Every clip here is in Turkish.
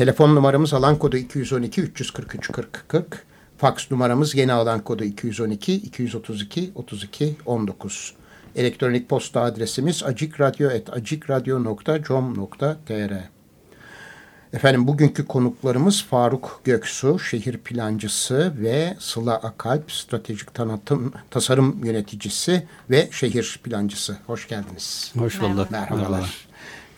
Telefon numaramız alan kodu 212 343 40 40. Faks numaramız yeni alan kodu 212 232 32 19. Elektronik posta adresimiz acikradyo.com.tr Efendim bugünkü konuklarımız Faruk Göksu, şehir plancısı ve Sıla Akalp, stratejik tanıtım tasarım yöneticisi ve şehir plancısı. Hoş geldiniz. Hoş bulduk. Merhabalar. Merhabalar.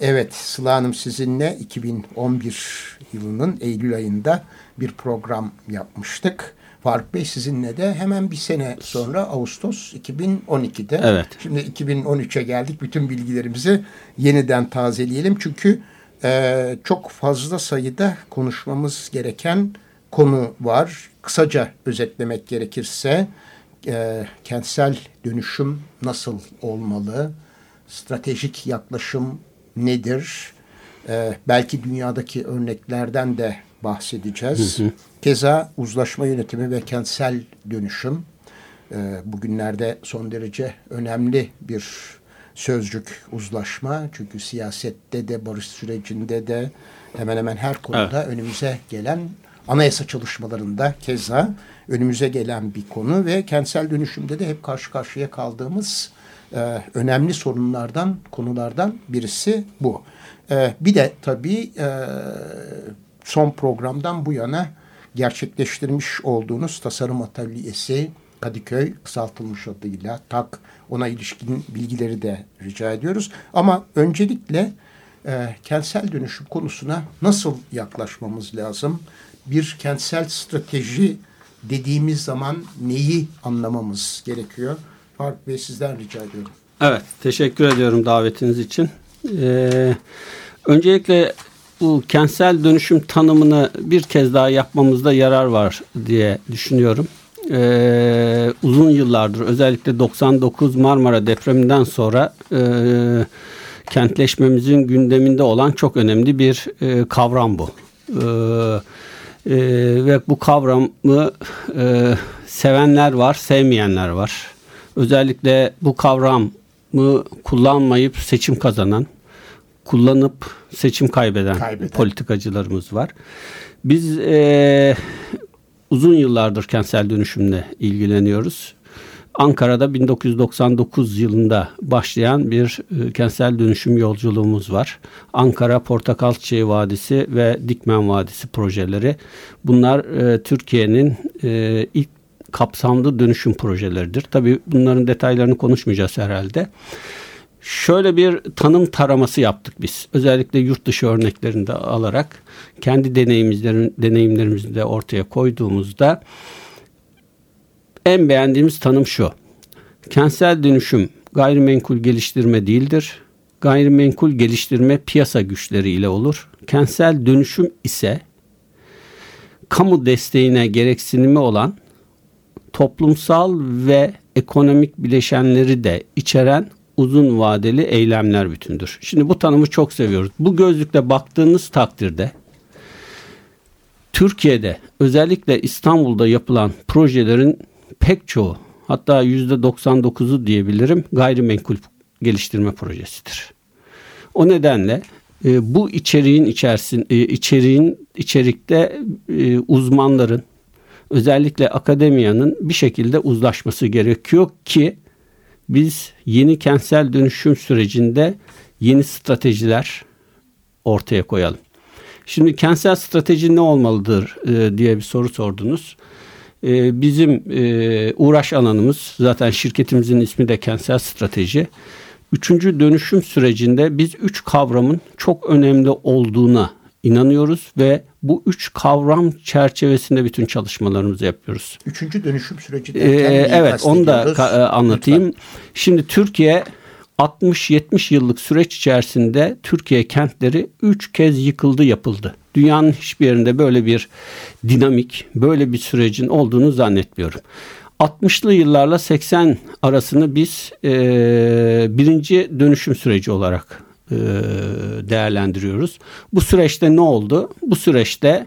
Evet Sıla Hanım sizinle 2011 yılının Eylül ayında bir program yapmıştık. Faruk Bey sizinle de hemen bir sene sonra Ağustos 2012'de. Evet. Şimdi 2013'e geldik. Bütün bilgilerimizi yeniden tazeleyelim. Çünkü e, çok fazla sayıda konuşmamız gereken konu var. Kısaca özetlemek gerekirse e, kentsel dönüşüm nasıl olmalı? Stratejik yaklaşım nedir? E, belki dünyadaki örneklerden de bahsedeceğiz. Hı hı. Keza uzlaşma yönetimi ve kentsel dönüşüm e, bugünlerde son derece önemli bir sözcük uzlaşma. Çünkü siyasette de barış sürecinde de hemen hemen her konuda evet. önümüze gelen anayasa çalışmalarında keza önümüze gelen bir konu ve kentsel dönüşümde de hep karşı karşıya kaldığımız e, önemli sorunlardan, konulardan birisi bu. E, bir de tabii e, son programdan bu yana gerçekleştirmiş olduğunuz tasarım atölyesi Kadıköy kısaltılmış adıyla TAK ona ilişkin bilgileri de rica ediyoruz. Ama öncelikle e, kentsel dönüşüm konusuna nasıl yaklaşmamız lazım? Bir kentsel strateji dediğimiz zaman neyi anlamamız gerekiyor? Faruk Bey sizden rica ediyorum. Evet, teşekkür ediyorum davetiniz için. Ee, öncelikle bu kentsel dönüşüm tanımını bir kez daha yapmamızda yarar var diye düşünüyorum e, uzun yıllardır özellikle 99 Marmara depreminden sonra e, kentleşmemizin gündeminde olan çok önemli bir e, kavram bu. E, e, ve bu kavramı e, sevenler var, sevmeyenler var. Özellikle bu kavramı kullanmayıp seçim kazanan, kullanıp seçim kaybeden, kaybeden. politikacılarımız var. Biz e, uzun yıllardır kentsel dönüşümle ilgileniyoruz. Ankara'da 1999 yılında başlayan bir e, kentsel dönüşüm yolculuğumuz var. Ankara Portakal Çiçeği Vadisi ve Dikmen Vadisi projeleri. Bunlar e, Türkiye'nin e, ilk kapsamlı dönüşüm projeleridir. Tabii bunların detaylarını konuşmayacağız herhalde. Şöyle bir tanım taraması yaptık biz. Özellikle yurt dışı örneklerinde alarak kendi deneyimlerimizi de ortaya koyduğumuzda en beğendiğimiz tanım şu. Kentsel dönüşüm gayrimenkul geliştirme değildir. Gayrimenkul geliştirme piyasa güçleriyle olur. Kentsel dönüşüm ise kamu desteğine gereksinimi olan toplumsal ve ekonomik bileşenleri de içeren uzun vadeli eylemler bütündür. Şimdi bu tanımı çok seviyoruz. Bu gözlükle baktığınız takdirde Türkiye'de özellikle İstanbul'da yapılan projelerin pek çoğu hatta yüzde 99'u diyebilirim gayrimenkul geliştirme projesidir. O nedenle e, bu içeriğin içerisin e, içeriğin içerikte e, uzmanların özellikle akademiyanın bir şekilde uzlaşması gerekiyor ki biz yeni kentsel dönüşüm sürecinde yeni stratejiler ortaya koyalım. Şimdi kentsel strateji ne olmalıdır e, diye bir soru sordunuz. E, bizim e, uğraş alanımız zaten şirketimizin ismi de kentsel strateji. Üçüncü dönüşüm sürecinde biz üç kavramın çok önemli olduğuna inanıyoruz ve bu üç kavram çerçevesinde bütün çalışmalarımızı yapıyoruz. Üçüncü dönüşüm süreci ee, Evet onu da e, anlatayım. Lütfen. Şimdi Türkiye 60-70 yıllık süreç içerisinde Türkiye kentleri üç kez yıkıldı yapıldı. Dünyanın hiçbir yerinde böyle bir dinamik, böyle bir sürecin olduğunu zannetmiyorum. 60'lı yıllarla 80 arasını biz e, birinci dönüşüm süreci olarak e, değerlendiriyoruz. Bu süreçte ne oldu? Bu süreçte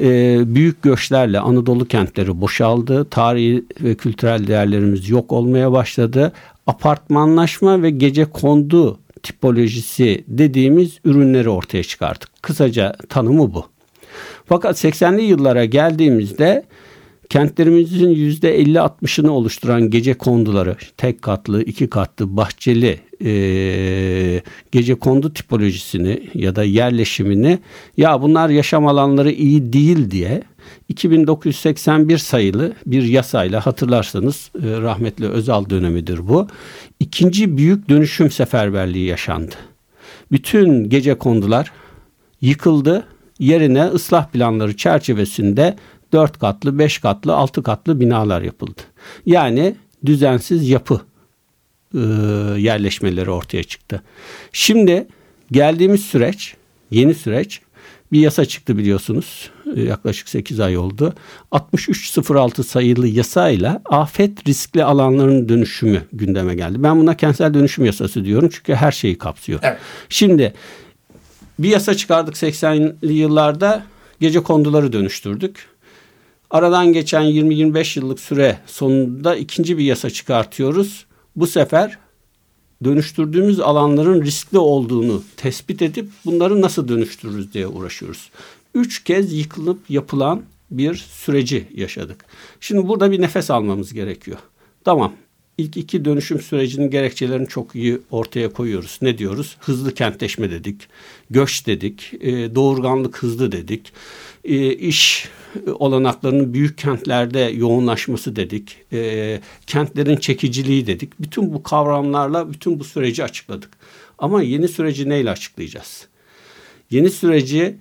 e, büyük göçlerle Anadolu kentleri boşaldı. Tarihi ve kültürel değerlerimiz yok olmaya başladı. Apartmanlaşma ve gece kondu tipolojisi dediğimiz ürünleri ortaya çıkardık. Kısaca tanımı bu. Fakat 80'li yıllara geldiğimizde Kentlerimizin %50-60'ını oluşturan gece konduları, tek katlı, iki katlı, bahçeli e, gece kondu tipolojisini ya da yerleşimini ya bunlar yaşam alanları iyi değil diye 2981 sayılı bir yasayla hatırlarsanız e, rahmetli Özal dönemidir bu. İkinci büyük dönüşüm seferberliği yaşandı. Bütün gece kondular yıkıldı. Yerine ıslah planları çerçevesinde 4 katlı, 5 katlı, 6 katlı binalar yapıldı. Yani düzensiz yapı e, yerleşmeleri ortaya çıktı. Şimdi geldiğimiz süreç, yeni süreç bir yasa çıktı biliyorsunuz. E, yaklaşık 8 ay oldu. 6306 sayılı yasayla afet riskli alanların dönüşümü gündeme geldi. Ben buna kentsel dönüşüm yasası diyorum çünkü her şeyi kapsıyor. Evet. Şimdi bir yasa çıkardık 80'li yıllarda gece konduları dönüştürdük. Aradan geçen 20-25 yıllık süre sonunda ikinci bir yasa çıkartıyoruz. Bu sefer dönüştürdüğümüz alanların riskli olduğunu tespit edip bunları nasıl dönüştürürüz diye uğraşıyoruz. Üç kez yıkılıp yapılan bir süreci yaşadık. Şimdi burada bir nefes almamız gerekiyor. Tamam İlk iki dönüşüm sürecinin gerekçelerini çok iyi ortaya koyuyoruz. Ne diyoruz? Hızlı kentleşme dedik, göç dedik, e, doğurganlık hızlı dedik, e, iş olanaklarının büyük kentlerde yoğunlaşması dedik, e, kentlerin çekiciliği dedik. Bütün bu kavramlarla bütün bu süreci açıkladık. Ama yeni süreci neyle açıklayacağız? Yeni süreci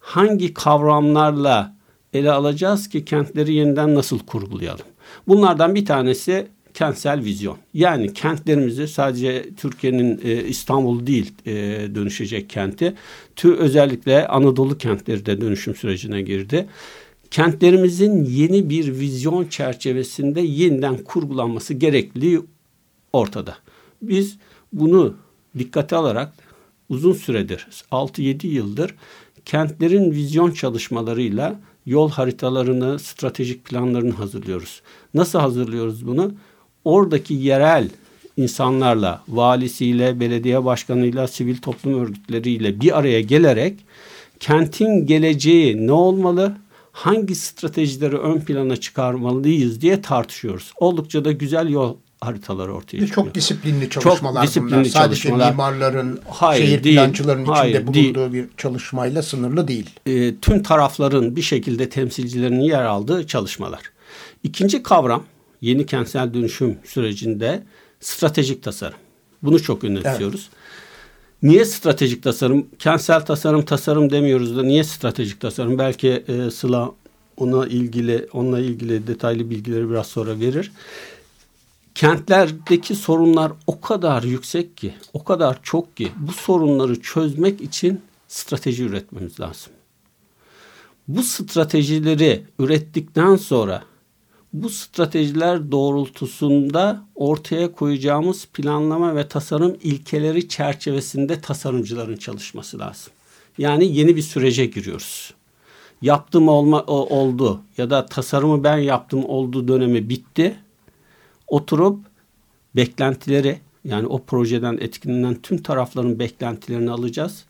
hangi kavramlarla ele alacağız ki kentleri yeniden nasıl kurgulayalım? Bunlardan bir tanesi kentsel vizyon. Yani kentlerimizi sadece Türkiye'nin e, İstanbul değil e, dönüşecek kenti. Tür özellikle Anadolu kentleri de dönüşüm sürecine girdi. Kentlerimizin yeni bir vizyon çerçevesinde yeniden kurgulanması gerekliliği ortada. Biz bunu dikkate alarak uzun süredir 6-7 yıldır kentlerin vizyon çalışmalarıyla yol haritalarını, stratejik planlarını hazırlıyoruz. Nasıl hazırlıyoruz bunu? Oradaki yerel insanlarla, valisiyle, belediye başkanıyla, sivil toplum örgütleriyle bir araya gelerek kentin geleceği ne olmalı, hangi stratejileri ön plana çıkarmalıyız diye tartışıyoruz. Oldukça da güzel yol haritaları ortaya çıkıyor. Çok disiplinli çalışmalar Çok disiplinli bunlar. Sadece mimarların, hayır, şehir değil, plancıların hayır, içinde bulunduğu değil. bir çalışmayla sınırlı değil. E, tüm tarafların bir şekilde temsilcilerinin yer aldığı çalışmalar. İkinci kavram yeni kentsel dönüşüm sürecinde stratejik tasarım. Bunu çok önemsiyoruz. Evet. Niye stratejik tasarım? Kentsel tasarım tasarım demiyoruz da niye stratejik tasarım? Belki e, Sıla ona ilgili onunla ilgili detaylı bilgileri biraz sonra verir. Kentlerdeki sorunlar o kadar yüksek ki, o kadar çok ki bu sorunları çözmek için strateji üretmemiz lazım. Bu stratejileri ürettikten sonra bu stratejiler doğrultusunda ortaya koyacağımız planlama ve tasarım ilkeleri çerçevesinde tasarımcıların çalışması lazım. Yani yeni bir sürece giriyoruz. Yaptım olma oldu ya da tasarımı ben yaptım olduğu dönemi bitti. Oturup beklentileri yani o projeden etkilenen tüm tarafların beklentilerini alacağız.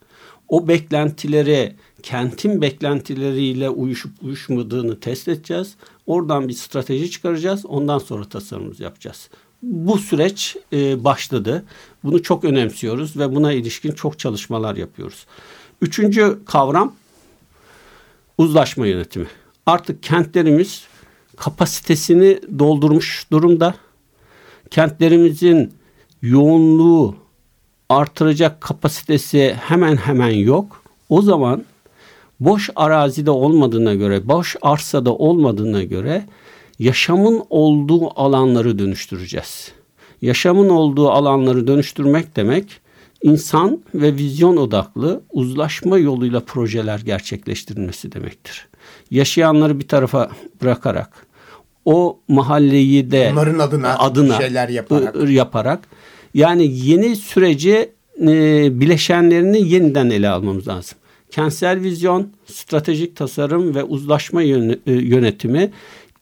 O beklentileri kentin beklentileriyle uyuşup uyuşmadığını test edeceğiz. Oradan bir strateji çıkaracağız. Ondan sonra tasarımımızı yapacağız. Bu süreç e, başladı. Bunu çok önemsiyoruz ve buna ilişkin çok çalışmalar yapıyoruz. Üçüncü kavram uzlaşma yönetimi. Artık kentlerimiz kapasitesini doldurmuş durumda. Kentlerimizin yoğunluğu artıracak kapasitesi hemen hemen yok. O zaman boş arazide olmadığına göre, boş arsada olmadığına göre yaşamın olduğu alanları dönüştüreceğiz. Yaşamın olduğu alanları dönüştürmek demek insan ve vizyon odaklı uzlaşma yoluyla projeler gerçekleştirilmesi demektir. Yaşayanları bir tarafa bırakarak o mahalleyi de onların adına, adına şeyler yaparak. yaparak yani yeni süreci e, bileşenlerini yeniden ele almamız lazım. Kentsel vizyon, stratejik tasarım ve uzlaşma e, yönetimi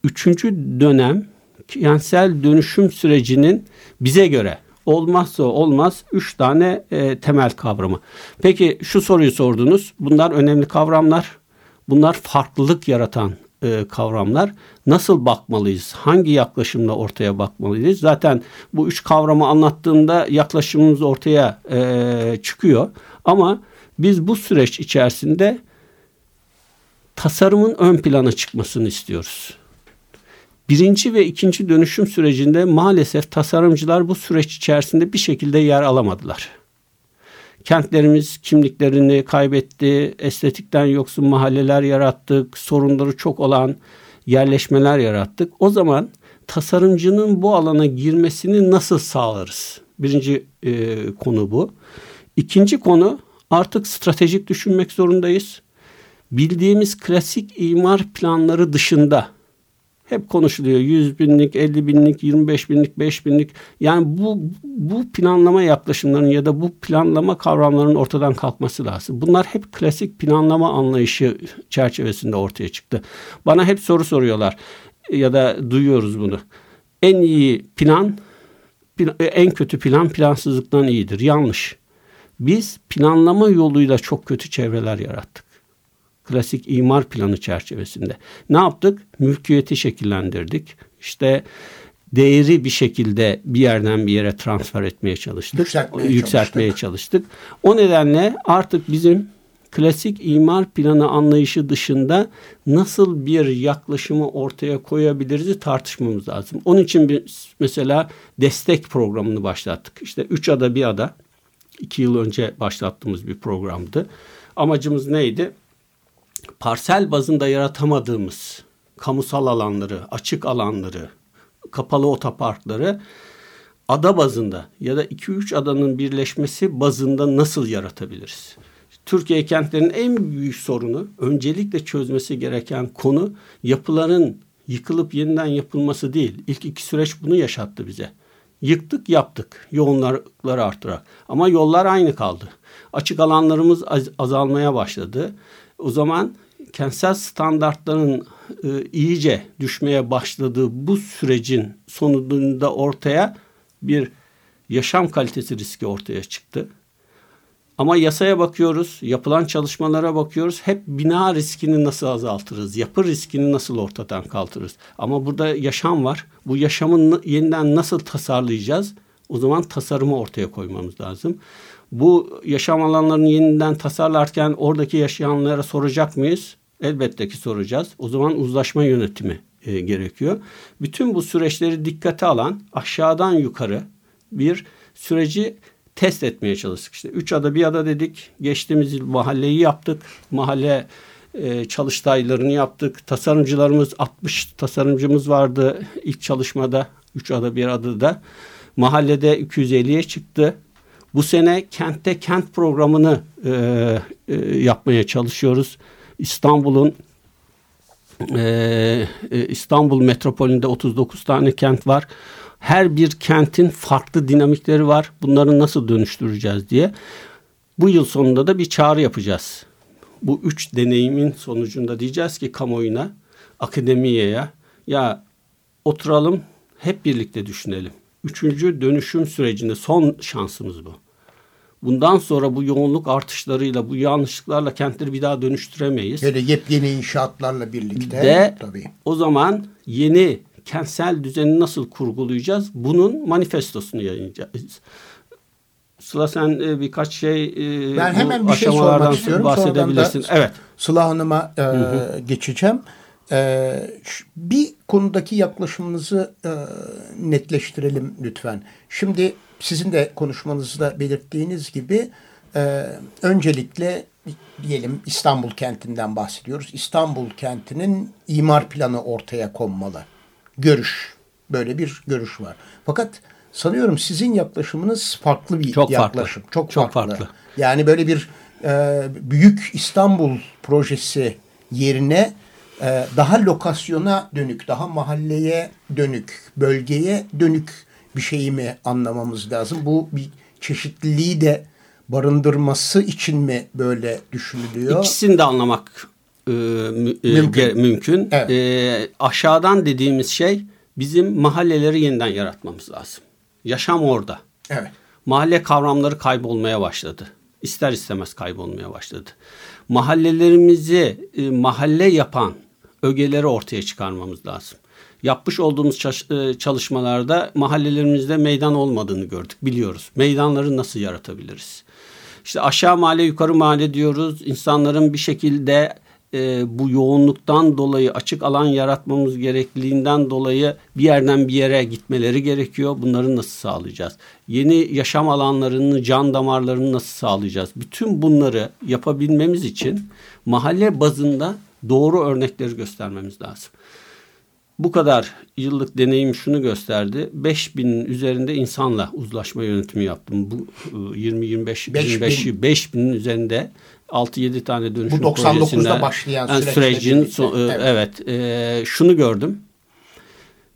üçüncü dönem kentsel dönüşüm sürecinin bize göre olmazsa olmaz üç tane e, temel kavramı. Peki şu soruyu sordunuz. Bunlar önemli kavramlar. Bunlar farklılık yaratan e, kavramlar. Nasıl bakmalıyız? Hangi yaklaşımla ortaya bakmalıyız? Zaten bu üç kavramı anlattığımda yaklaşımımız ortaya e, çıkıyor. Ama biz bu süreç içerisinde tasarımın ön plana çıkmasını istiyoruz. Birinci ve ikinci dönüşüm sürecinde maalesef tasarımcılar bu süreç içerisinde bir şekilde yer alamadılar. Kentlerimiz kimliklerini kaybetti, estetikten yoksun mahalleler yarattık, sorunları çok olan yerleşmeler yarattık. O zaman tasarımcının bu alana girmesini nasıl sağlarız? Birinci e, konu bu. İkinci konu artık stratejik düşünmek zorundayız. Bildiğimiz klasik imar planları dışında hep konuşuluyor. 100 binlik, 50 binlik, 25 binlik, 5 binlik. Yani bu, bu planlama yaklaşımlarının ya da bu planlama kavramlarının ortadan kalkması lazım. Bunlar hep klasik planlama anlayışı çerçevesinde ortaya çıktı. Bana hep soru soruyorlar ya da duyuyoruz bunu. En iyi plan, en kötü plan plansızlıktan iyidir. Yanlış. Biz planlama yoluyla çok kötü çevreler yarattık klasik imar planı çerçevesinde. Ne yaptık? Mülkiyeti şekillendirdik. İşte değeri bir şekilde bir yerden bir yere transfer etmeye çalıştık. Yükseltmeye, yükseltmeye çalıştık. çalıştık. O nedenle artık bizim klasik imar planı anlayışı dışında nasıl bir yaklaşımı ortaya koyabiliriz tartışmamız lazım. Onun için bir mesela destek programını başlattık. İşte üç ada bir ada iki yıl önce başlattığımız bir programdı. Amacımız neydi? parsel bazında yaratamadığımız kamusal alanları, açık alanları, kapalı otoparkları ada bazında ya da 2-3 adanın birleşmesi bazında nasıl yaratabiliriz? Türkiye kentlerinin en büyük sorunu, öncelikle çözmesi gereken konu yapıların yıkılıp yeniden yapılması değil. İlk iki süreç bunu yaşattı bize. Yıktık yaptık yoğunlukları arttırarak ama yollar aynı kaldı. Açık alanlarımız az, azalmaya başladı. O zaman kentsel standartların e, iyice düşmeye başladığı bu sürecin sonunda ortaya bir yaşam kalitesi riski ortaya çıktı. Ama yasaya bakıyoruz, yapılan çalışmalara bakıyoruz. Hep bina riskini nasıl azaltırız, yapı riskini nasıl ortadan kaldırırız. Ama burada yaşam var. Bu yaşamın yeniden nasıl tasarlayacağız? O zaman tasarımı ortaya koymamız lazım. Bu yaşam alanlarını yeniden tasarlarken oradaki yaşayanlara soracak mıyız? Elbette ki soracağız. O zaman uzlaşma yönetimi e, gerekiyor. Bütün bu süreçleri dikkate alan aşağıdan yukarı bir süreci test etmeye çalıştık. İşte üç ada bir ada dedik. Geçtiğimiz yıl mahalleyi yaptık. Mahalle e, çalıştaylarını yaptık. Tasarımcılarımız 60 tasarımcımız vardı ilk çalışmada. Üç ada bir adada. Mahallede 250'ye çıktı. Bu sene kentte kent programını e, e, yapmaya çalışıyoruz. İstanbul'un e, e, İstanbul metropolünde 39 tane kent var. Her bir kentin farklı dinamikleri var. Bunları nasıl dönüştüreceğiz diye. Bu yıl sonunda da bir çağrı yapacağız. Bu üç deneyimin sonucunda diyeceğiz ki kamuoyuna, akademiyeye ya oturalım hep birlikte düşünelim. Üçüncü dönüşüm sürecinde son şansımız bu. Bundan sonra bu yoğunluk artışlarıyla, bu yanlışlıklarla kentleri bir daha dönüştüremeyiz. Hele yepyeni inşaatlarla birlikte. De tabii. o zaman yeni kentsel düzeni nasıl kurgulayacağız? Bunun manifestosunu yayınlayacağız. Sıla sen e, birkaç şey e, ben hemen bir şey sormak istiyorum. bahsedebilirsin. Evet. Sıla Hanım'a e, geçeceğim. E, bir konudaki yaklaşımınızı e, netleştirelim lütfen. Şimdi sizin de konuşmanızda belirttiğiniz gibi e, öncelikle diyelim İstanbul kentinden bahsediyoruz. İstanbul kentinin imar planı ortaya konmalı. Görüş. Böyle bir görüş var. Fakat sanıyorum sizin yaklaşımınız farklı bir Çok yaklaşım. Farklı. Çok, Çok farklı. farklı. Yani böyle bir e, büyük İstanbul projesi yerine e, daha lokasyona dönük, daha mahalleye dönük, bölgeye dönük bir şeyi mi anlamamız lazım? Bu bir çeşitliliği de barındırması için mi böyle düşünülüyor? İkisini de anlamak e, e, Mümkün. ge- mümkün. Evet. E, aşağıdan dediğimiz şey bizim mahalleleri yeniden yaratmamız lazım. Yaşam orada. Evet. Mahalle kavramları kaybolmaya başladı. İster istemez kaybolmaya başladı. Mahallelerimizi e, mahalle yapan ögeleri ortaya çıkarmamız lazım. Yapmış olduğumuz e, çalışmalarda mahallelerimizde meydan olmadığını gördük, biliyoruz. Meydanları nasıl yaratabiliriz? İşte aşağı mahalle, yukarı mahalle diyoruz. İnsanların bir şekilde e, bu yoğunluktan dolayı açık alan yaratmamız gerekliliğinden dolayı bir yerden bir yere gitmeleri gerekiyor. Bunları nasıl sağlayacağız? Yeni yaşam alanlarını, can damarlarını nasıl sağlayacağız? Bütün bunları yapabilmemiz için mahalle bazında doğru örnekleri göstermemiz lazım. Bu kadar yıllık deneyim şunu gösterdi. 5000'in üzerinde insanla uzlaşma yönetimi yaptım. Bu e, 20 25 Beş 25 bin. 5000'in üzerinde 6-7 tane dönüşüm Bu 99'da projesinde- başlayan Yani sürecin son- evet. evet, e, şunu gördüm.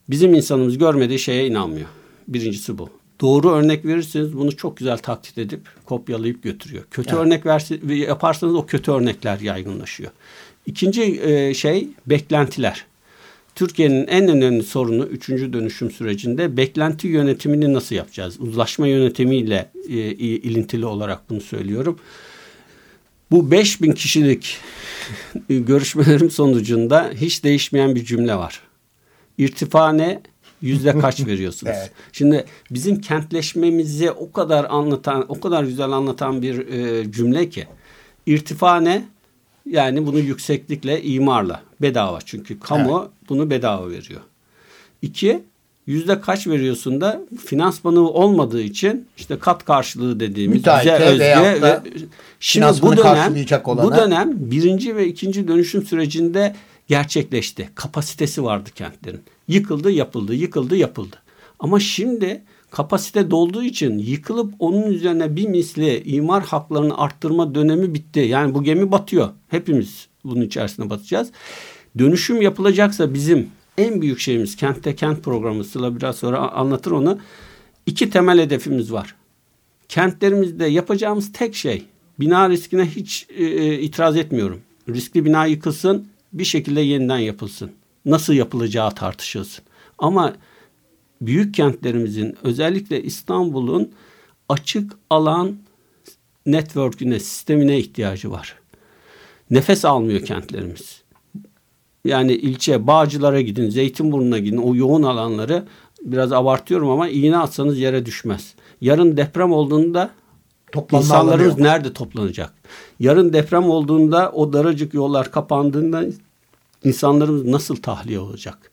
Bizim insanımız görmediği şeye inanmıyor. Birincisi bu. Doğru örnek verirseniz bunu çok güzel taklit edip kopyalayıp götürüyor. Kötü Evet. örnek verse, yaparsanız o kötü örnekler yaygınlaşıyor. İkinci e, şey beklentiler. Türkiye'nin en önemli sorunu üçüncü dönüşüm sürecinde beklenti yönetimini nasıl yapacağız? Uzlaşma yönetimiyle e, ilintili olarak bunu söylüyorum. Bu 5000 kişilik görüşmelerim sonucunda hiç değişmeyen bir cümle var. İrtifa ne? Yüzde kaç veriyorsunuz? Evet. Şimdi bizim kentleşmemizi o kadar anlatan, o kadar güzel anlatan bir e, cümle ki. İrtifa ne? Yani bunu yükseklikle, imarla, bedava. Çünkü kamu bunu bedava veriyor. İki, yüzde kaç veriyorsun da finansmanı olmadığı için işte kat karşılığı dediğimiz Müteahhite da ve şimdi bu dönem bu dönem birinci ve ikinci dönüşüm sürecinde gerçekleşti. Kapasitesi vardı kentlerin. Yıkıldı, yapıldı, yıkıldı, yapıldı. Ama şimdi kapasite dolduğu için yıkılıp onun üzerine bir misli imar haklarını arttırma dönemi bitti. Yani bu gemi batıyor. Hepimiz bunun içerisine batacağız. Dönüşüm yapılacaksa bizim en büyük şeyimiz kentte kent programı Sıla biraz sonra anlatır onu. İki temel hedefimiz var. Kentlerimizde yapacağımız tek şey bina riskine hiç e, e, itiraz etmiyorum. Riskli bina yıkılsın bir şekilde yeniden yapılsın. Nasıl yapılacağı tartışılsın. Ama büyük kentlerimizin özellikle İstanbul'un açık alan network'üne, sistemine ihtiyacı var. Nefes almıyor kentlerimiz. Yani ilçe, Bağcılar'a gidin, Zeytinburnu'na gidin. O yoğun alanları biraz abartıyorum ama iğne atsanız yere düşmez. Yarın deprem olduğunda Toplanma insanlarımız nerede toplanacak? Yarın deprem olduğunda o daracık yollar kapandığında insanlarımız nasıl tahliye olacak?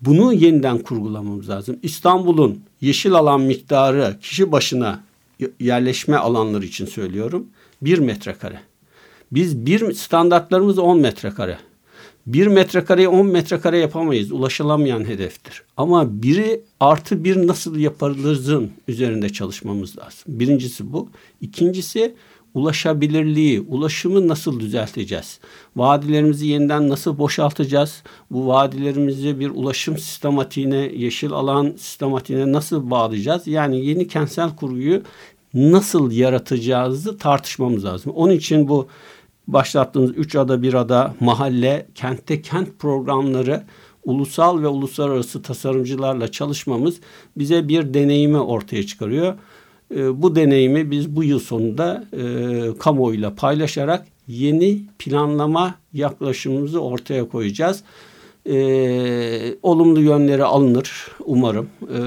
Bunu yeniden kurgulamamız lazım. İstanbul'un yeşil alan miktarı kişi başına yerleşme alanları için söylüyorum. Bir metrekare. Biz bir standartlarımız 10 metrekare. Bir metrekareyi 10 metrekare yapamayız. Ulaşılamayan hedeftir. Ama biri artı bir nasıl yapılırızın üzerinde çalışmamız lazım. Birincisi bu. İkincisi ulaşabilirliği, ulaşımı nasıl düzelteceğiz? Vadilerimizi yeniden nasıl boşaltacağız? Bu vadilerimizi bir ulaşım sistematiğine, yeşil alan sistematiğine nasıl bağlayacağız? Yani yeni kentsel kurguyu nasıl yaratacağızı tartışmamız lazım. Onun için bu başlattığımız üç ada bir ada mahalle kentte kent programları ulusal ve uluslararası tasarımcılarla çalışmamız bize bir deneyimi ortaya çıkarıyor. E, bu deneyimi biz bu yıl sonunda e, kamuoyuyla paylaşarak yeni planlama yaklaşımımızı ortaya koyacağız. E, olumlu yönleri alınır umarım. E,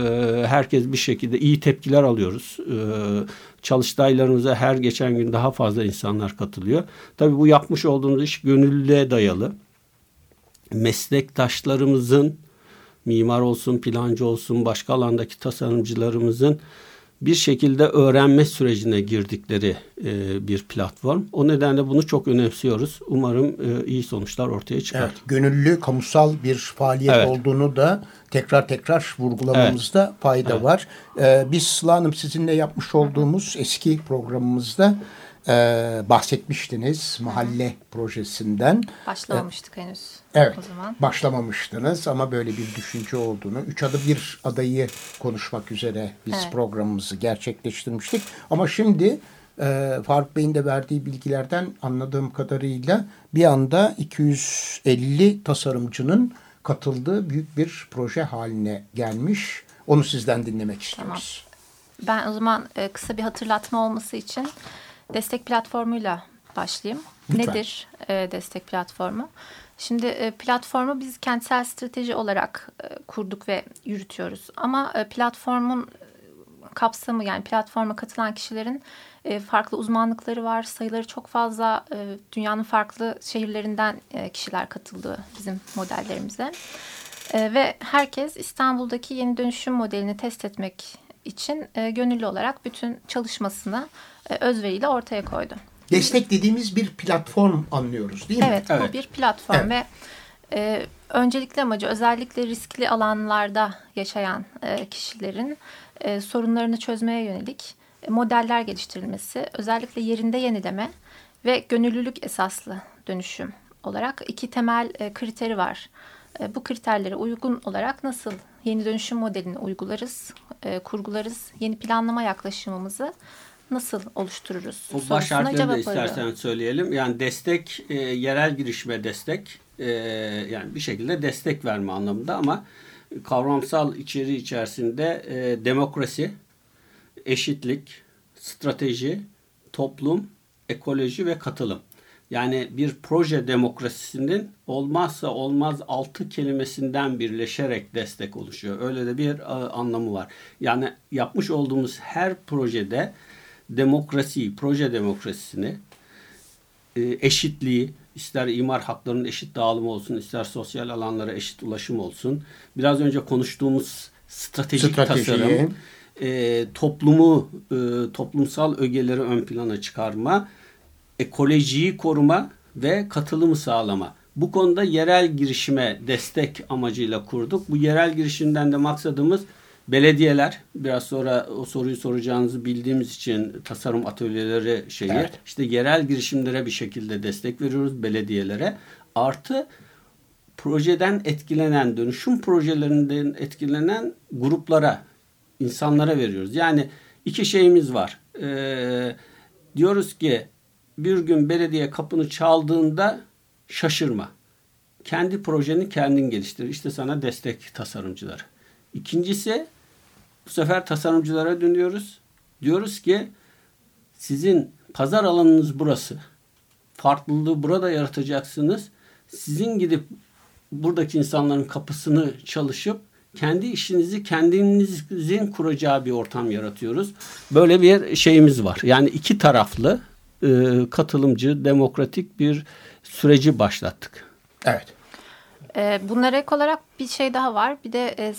herkes bir şekilde iyi tepkiler alıyoruz. E, çalıştaylarımıza her geçen gün daha fazla insanlar katılıyor. Tabii bu yapmış olduğumuz iş gönüllüye dayalı. Meslektaşlarımızın mimar olsun, plancı olsun, başka alandaki tasarımcılarımızın bir şekilde öğrenme sürecine girdikleri e, bir platform. O nedenle bunu çok önemsiyoruz. Umarım e, iyi sonuçlar ortaya çıkar. Evet, gönüllü kamusal bir faaliyet evet. olduğunu da tekrar tekrar vurgulamamızda evet. fayda evet. var. Ee, biz Sıla Hanım sizinle yapmış olduğumuz eski programımızda e, bahsetmiştiniz mahalle Hı. projesinden. Başlamamıştık ee, henüz. Evet. O zaman. Başlamamıştınız ama böyle bir düşünce olduğunu, üç adı bir adayı konuşmak üzere biz evet. programımızı gerçekleştirmiştik. Ama şimdi e, Faruk Bey'in de verdiği bilgilerden anladığım kadarıyla bir anda 250 tasarımcının katıldığı büyük bir proje haline gelmiş. Onu sizden dinlemek istiyoruz. Tamam. Ben o zaman e, kısa bir hatırlatma olması için destek platformuyla başlayayım. Lütfen. Nedir e, destek platformu? Şimdi e, platformu biz kentsel strateji olarak kurduk ve yürütüyoruz. Ama platformun kapsamı yani platforma katılan kişilerin farklı uzmanlıkları var. Sayıları çok fazla. Dünyanın farklı şehirlerinden kişiler katıldı bizim modellerimize. Ve herkes İstanbul'daki yeni dönüşüm modelini test etmek için gönüllü olarak bütün çalışmasını özveriyle ortaya koydu. Destek dediğimiz bir platform anlıyoruz değil mi? Evet, evet. bu bir platform evet. ve e, öncelikli amacı özellikle riskli alanlarda yaşayan e, kişilerin e, sorunlarını çözmeye yönelik e, modeller geliştirilmesi, özellikle yerinde yenileme ve gönüllülük esaslı dönüşüm olarak iki temel e, kriteri var. E, bu kriterlere uygun olarak nasıl yeni dönüşüm modelini uygularız, e, kurgularız, yeni planlama yaklaşımımızı nasıl oluştururuz? Bu baş harfleri de istersen arıyor. söyleyelim. Yani destek, e, yerel girişime destek, e, yani bir şekilde destek verme anlamında ama kavramsal içeriği içerisinde e, demokrasi, eşitlik, strateji, toplum, ekoloji ve katılım. Yani bir proje demokrasisinin olmazsa olmaz altı kelimesinden birleşerek destek oluşuyor. Öyle de bir e, anlamı var. Yani yapmış olduğumuz her projede demokrasiyi, proje demokrasisini, e, eşitliği, ister imar haklarının eşit dağılımı olsun, ister sosyal alanlara eşit ulaşım olsun. Biraz önce konuştuğumuz stratejik Stratejiyi. tasarım, e, toplumu, e, toplumsal ögeleri ön plana çıkarma, ekolojiyi koruma ve katılımı sağlama. Bu konuda yerel girişime destek amacıyla kurduk. Bu yerel girişimden de maksadımız Belediyeler biraz sonra o soruyu soracağınızı bildiğimiz için tasarım atölyeleri şeyi evet. işte yerel girişimlere bir şekilde destek veriyoruz belediyelere. Artı projeden etkilenen dönüşüm projelerinden etkilenen gruplara insanlara veriyoruz. Yani iki şeyimiz var. Ee, diyoruz ki bir gün belediye kapını çaldığında şaşırma. Kendi projeni kendin geliştir. İşte sana destek tasarımcıları. İkincisi bu sefer tasarımcılara dönüyoruz. Diyoruz ki sizin pazar alanınız burası. Farklılığı burada yaratacaksınız. Sizin gidip buradaki insanların kapısını çalışıp kendi işinizi kendinizin kuracağı bir ortam yaratıyoruz. Böyle bir şeyimiz var. Yani iki taraflı e, katılımcı, demokratik bir süreci başlattık. Evet. E, bunlara ek olarak bir şey daha var. Bir de e,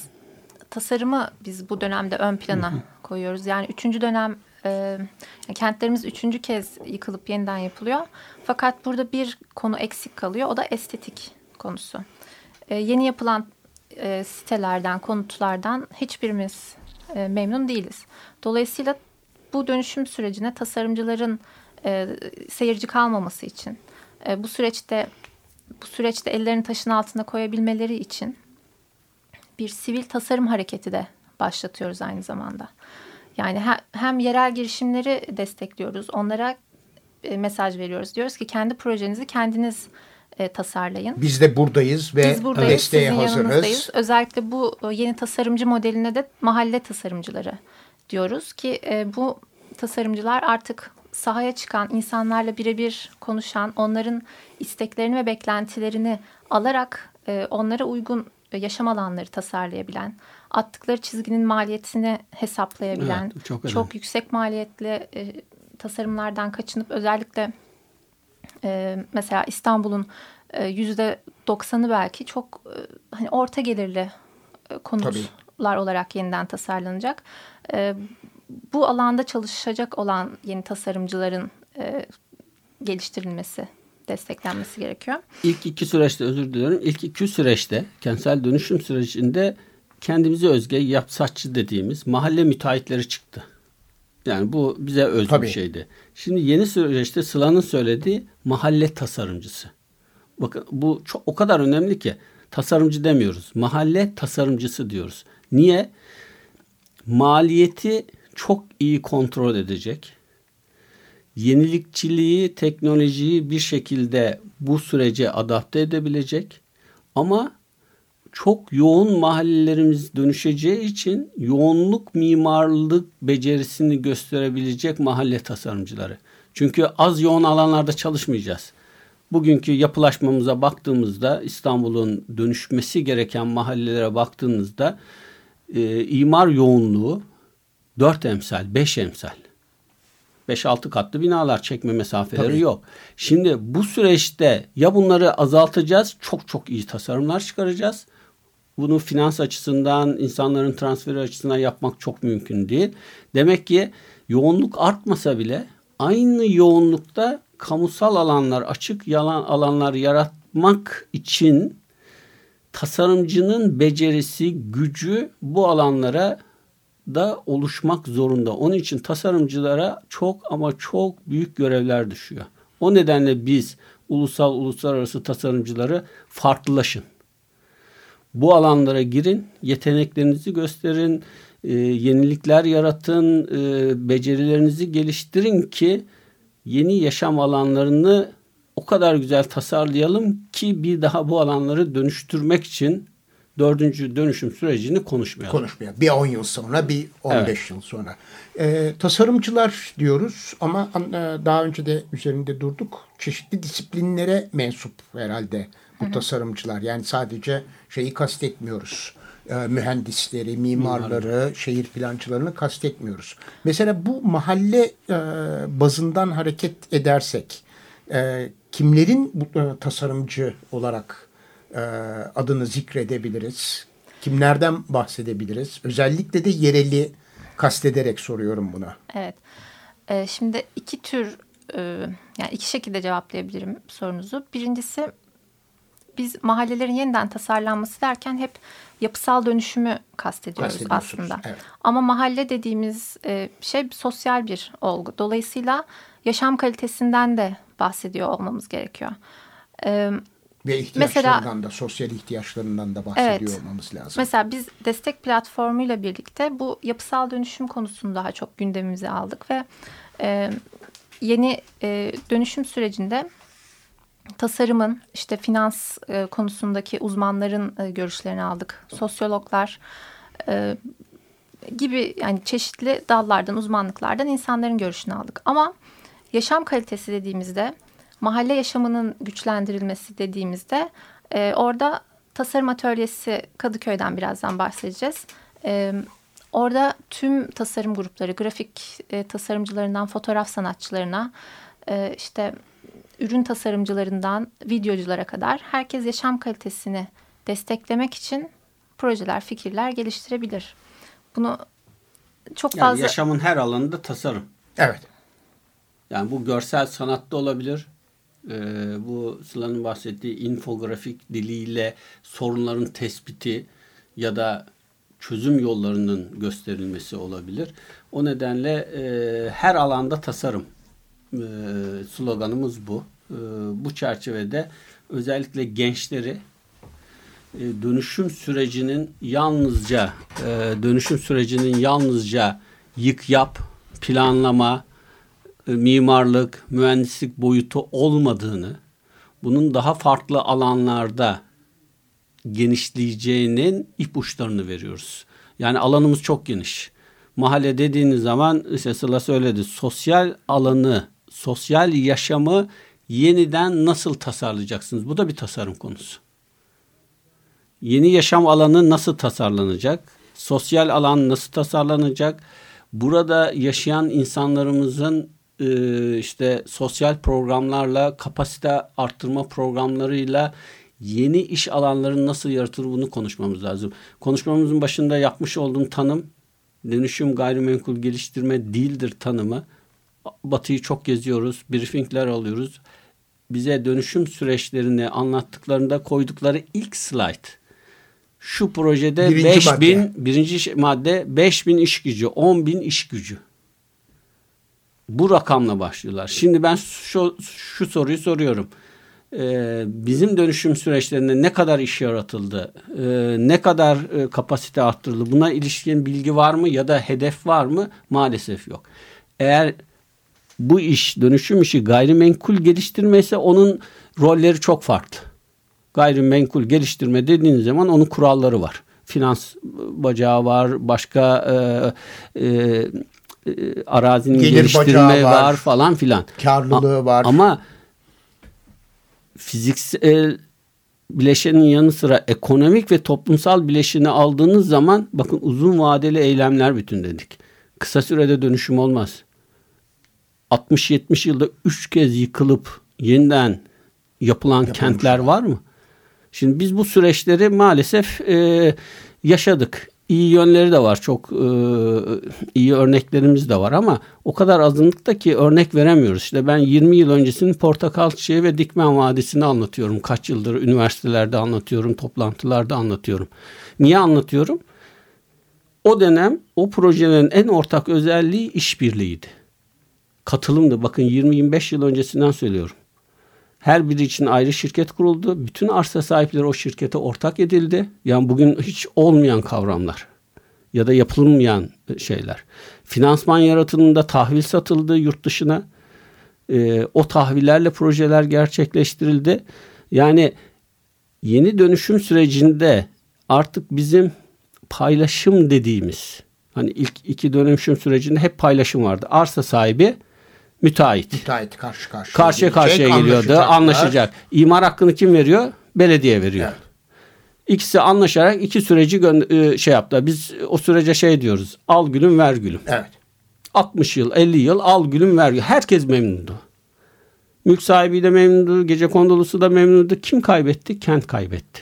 tasarımı biz bu dönemde ön plana koyuyoruz. Yani üçüncü dönem e, kentlerimiz üçüncü kez yıkılıp yeniden yapılıyor. Fakat burada bir konu eksik kalıyor. O da estetik konusu. E, yeni yapılan e, sitelerden, konutlardan hiçbirimiz e, memnun değiliz. Dolayısıyla bu dönüşüm sürecine tasarımcıların e, seyirci kalmaması için, e, bu süreçte bu süreçte ellerini taşın altına koyabilmeleri için bir sivil tasarım hareketi de başlatıyoruz aynı zamanda. Yani hem yerel girişimleri destekliyoruz, onlara e, mesaj veriyoruz. Diyoruz ki kendi projenizi kendiniz e, tasarlayın. Biz de buradayız ve Biz buradayız, desteğe sizin hazırız. Yanınızdayız. Özellikle bu e, yeni tasarımcı modeline de mahalle tasarımcıları diyoruz ki e, bu tasarımcılar artık sahaya çıkan, insanlarla birebir konuşan, onların isteklerini ve beklentilerini alarak e, onlara uygun yaşam alanları tasarlayabilen, attıkları çizginin maliyetini hesaplayabilen, evet, çok, çok yüksek maliyetli e, tasarımlardan kaçınıp özellikle e, mesela İstanbul'un e, yüzde doksanı belki çok e, hani orta gelirli e, konutlar Tabii. olarak yeniden tasarlanacak. E, bu alanda çalışacak olan yeni tasarımcıların e, geliştirilmesi, desteklenmesi gerekiyor. İlk iki süreçte özür diliyorum. İlk iki süreçte kentsel dönüşüm sürecinde kendimize özgü yapsaççı dediğimiz mahalle müteahhitleri çıktı. Yani bu bize özgü Tabii. bir şeydi. Şimdi yeni süreçte Sıla'nın söylediği mahalle tasarımcısı. Bakın bu çok, o kadar önemli ki tasarımcı demiyoruz. Mahalle tasarımcısı diyoruz. Niye? Maliyeti çok iyi kontrol edecek. Yenilikçiliği, teknolojiyi bir şekilde bu sürece adapte edebilecek. Ama çok yoğun mahallelerimiz dönüşeceği için yoğunluk mimarlık becerisini gösterebilecek mahalle tasarımcıları. Çünkü az yoğun alanlarda çalışmayacağız. Bugünkü yapılaşmamıza baktığımızda İstanbul'un dönüşmesi gereken mahallelere baktığınızda e, imar yoğunluğu 4 emsal, 5 emsal. 5-6 katlı binalar çekme mesafeleri Tabii. yok. Şimdi bu süreçte ya bunları azaltacağız, çok çok iyi tasarımlar çıkaracağız. Bunu finans açısından, insanların transferi açısından yapmak çok mümkün değil. Demek ki yoğunluk artmasa bile aynı yoğunlukta kamusal alanlar, açık yalan alanlar yaratmak için tasarımcının becerisi, gücü bu alanlara da oluşmak zorunda. Onun için tasarımcılara çok ama çok büyük görevler düşüyor. O nedenle biz ulusal uluslararası tasarımcıları farklılaşın. Bu alanlara girin, yeteneklerinizi gösterin, e, yenilikler yaratın, e, becerilerinizi geliştirin ki yeni yaşam alanlarını o kadar güzel tasarlayalım ki bir daha bu alanları dönüştürmek için dördüncü dönüşüm sürecini konuşmayalım. konuşmaya. Bir 10 yıl sonra, bir 15 yıl sonra. Ee, tasarımcılar diyoruz ama e, daha önce de üzerinde durduk. Çeşitli disiplinlere mensup herhalde bu tasarımcılar. Yani sadece şeyi kastetmiyoruz. Ee, mühendisleri, mimarları, şehir plancılarını kastetmiyoruz. Mesela bu mahalle e, bazından hareket edersek e, kimlerin bu, e, tasarımcı olarak e, adını zikredebiliriz? Kimlerden bahsedebiliriz? Özellikle de yereli kastederek soruyorum buna. Evet. Ee, şimdi iki tür e, yani iki şekilde cevaplayabilirim sorunuzu. Birincisi biz mahallelerin yeniden tasarlanması derken hep yapısal dönüşümü kastediyoruz aslında. evet. Ama mahalle dediğimiz e, şey sosyal bir olgu. Dolayısıyla yaşam kalitesinden de bahsediyor olmamız gerekiyor. Ee, Ve ihtiyaçlarından da, sosyal ihtiyaçlarından da bahsediyor Evet. olmamız lazım. Mesela biz destek platformuyla birlikte bu yapısal dönüşüm konusunu daha çok gündemimize aldık ve e, yeni e, dönüşüm sürecinde tasarımın işte finans e, konusundaki uzmanların e, görüşlerini aldık. Sosyologlar e, gibi yani çeşitli dallardan uzmanlıklardan insanların görüşünü aldık. Ama yaşam kalitesi dediğimizde mahalle yaşamının güçlendirilmesi dediğimizde e, orada tasarım atölyesi Kadıköy'den birazdan bahsedeceğiz. E, orada tüm tasarım grupları grafik e, tasarımcılarından fotoğraf sanatçılarına e, işte ürün tasarımcılarından videoculara kadar herkes yaşam kalitesini desteklemek için projeler, fikirler geliştirebilir. Bunu çok Yani fazla yaşamın her alanında tasarım. Evet. Yani bu görsel sanatta olabilir. Ee, bu Sıla'nın bahsettiği infografik diliyle sorunların tespiti ya da çözüm yollarının gösterilmesi olabilir. O nedenle e, her alanda tasarım e, sloganımız bu. E, bu çerçevede özellikle gençleri e, dönüşüm sürecinin yalnızca e, dönüşüm sürecinin yalnızca yık yap, planlama, mimarlık, mühendislik boyutu olmadığını, bunun daha farklı alanlarda genişleyeceğinin ipuçlarını veriyoruz. Yani alanımız çok geniş. Mahalle dediğiniz zaman işte Sıla söyledi sosyal alanı, sosyal yaşamı yeniden nasıl tasarlayacaksınız? Bu da bir tasarım konusu. Yeni yaşam alanı nasıl tasarlanacak? Sosyal alan nasıl tasarlanacak? Burada yaşayan insanlarımızın e, işte sosyal programlarla, kapasite arttırma programlarıyla yeni iş alanları nasıl yaratılır bunu konuşmamız lazım. Konuşmamızın başında yapmış olduğum tanım dönüşüm gayrimenkul geliştirme değildir tanımı. Batı'yı çok geziyoruz, briefingler alıyoruz. Bize dönüşüm süreçlerini anlattıklarında koydukları ilk slide. Şu projede Birinci 5000 madde. birinci madde 5000 iş gücü, 10.000 iş gücü. Bu rakamla başlıyorlar. Şimdi ben şu, şu soruyu soruyorum. Ee, bizim dönüşüm süreçlerinde ne kadar iş yaratıldı? Ee, ne kadar e, kapasite arttırıldı? Buna ilişkin bilgi var mı ya da hedef var mı? Maalesef yok. Eğer bu iş dönüşüm işi gayrimenkul geliştirme ise onun rolleri çok farklı. Gayrimenkul geliştirme dediğiniz zaman onun kuralları var. Finans bacağı var, başka e, e, e, arazinin Gelir geliştirme var. var falan filan. Karlılığı A- var. Ama fiziksel bileşenin yanı sıra ekonomik ve toplumsal bileşeni aldığınız zaman bakın uzun vadeli eylemler bütün dedik. Kısa sürede dönüşüm olmaz. 60-70 yılda 3 kez yıkılıp yeniden yapılan kentler var mı? Şimdi biz bu süreçleri maalesef e, yaşadık. İyi yönleri de var. Çok e, iyi örneklerimiz de var ama o kadar azınlıkta ki örnek veremiyoruz. İşte ben 20 yıl öncesinin Portakal Çiçeği ve Dikmen Vadisi'ni anlatıyorum. Kaç yıldır üniversitelerde anlatıyorum, toplantılarda anlatıyorum. Niye anlatıyorum? O dönem o projelerin en ortak özelliği işbirliğiydi. Katılımdı. Bakın 20-25 yıl öncesinden söylüyorum. Her biri için ayrı şirket kuruldu. Bütün arsa sahipleri o şirkete ortak edildi. Yani bugün hiç olmayan kavramlar ya da yapılmayan şeyler. Finansman yaratımında tahvil satıldı yurt dışına. Ee, o tahvillerle projeler gerçekleştirildi. Yani yeni dönüşüm sürecinde artık bizim paylaşım dediğimiz hani ilk iki dönüşüm sürecinde hep paylaşım vardı. Arsa sahibi müteahhit. Müteahhit karşı karşıya Karşıya karşıya geliyordu. Anlaşacak. İmar hakkını kim veriyor? Belediye veriyor. Evet. İkisi anlaşarak iki süreci e, şey yaptı. Biz o sürece şey diyoruz. Al gülüm ver gülüm. Evet. 60 yıl 50 yıl al gülüm ver gülüm. Herkes memnundu. Mülk sahibi de memnundu. Gece kondolusu da memnundu. Kim kaybetti? Kent kaybetti.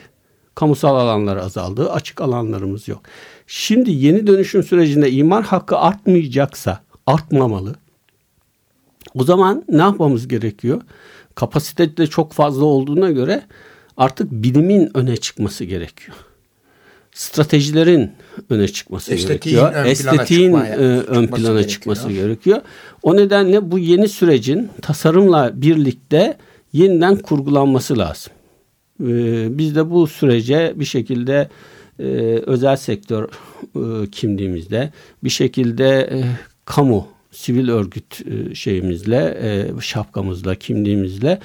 Kamusal alanlar azaldı. Açık alanlarımız yok. Şimdi yeni dönüşüm sürecinde imar hakkı artmayacaksa artmamalı. O zaman ne yapmamız gerekiyor? Kapasite de çok fazla olduğuna göre artık bilimin öne çıkması gerekiyor. Stratejilerin öne çıkması Estetiğin gerekiyor. ön plana Estetiğin çıkmaya- e, ön çıkması plana gerekiyor. çıkması gerekiyor. O nedenle bu yeni sürecin tasarımla birlikte yeniden kurgulanması lazım. Ee, Biz de bu sürece bir şekilde e, özel sektör e, kimliğimizde bir şekilde e, kamu sivil örgüt e, şeyimizle e, şapkamızla kimliğimizle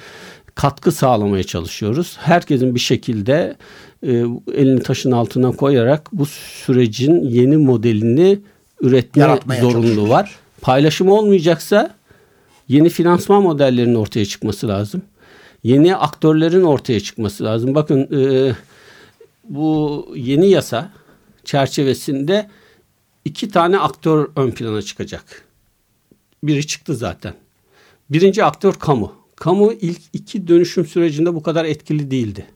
katkı sağlamaya çalışıyoruz. Herkesin bir şekilde e, elini taşın altına koyarak bu sürecin yeni modelini üretme Yaratmaya zorunluluğu var. Paylaşım olmayacaksa yeni finansman modellerinin ortaya çıkması lazım. Yeni aktörlerin ortaya çıkması lazım. Bakın e, bu yeni yasa çerçevesinde iki tane aktör ön plana çıkacak. Biri çıktı zaten. Birinci aktör kamu. Kamu ilk iki dönüşüm sürecinde bu kadar etkili değildi.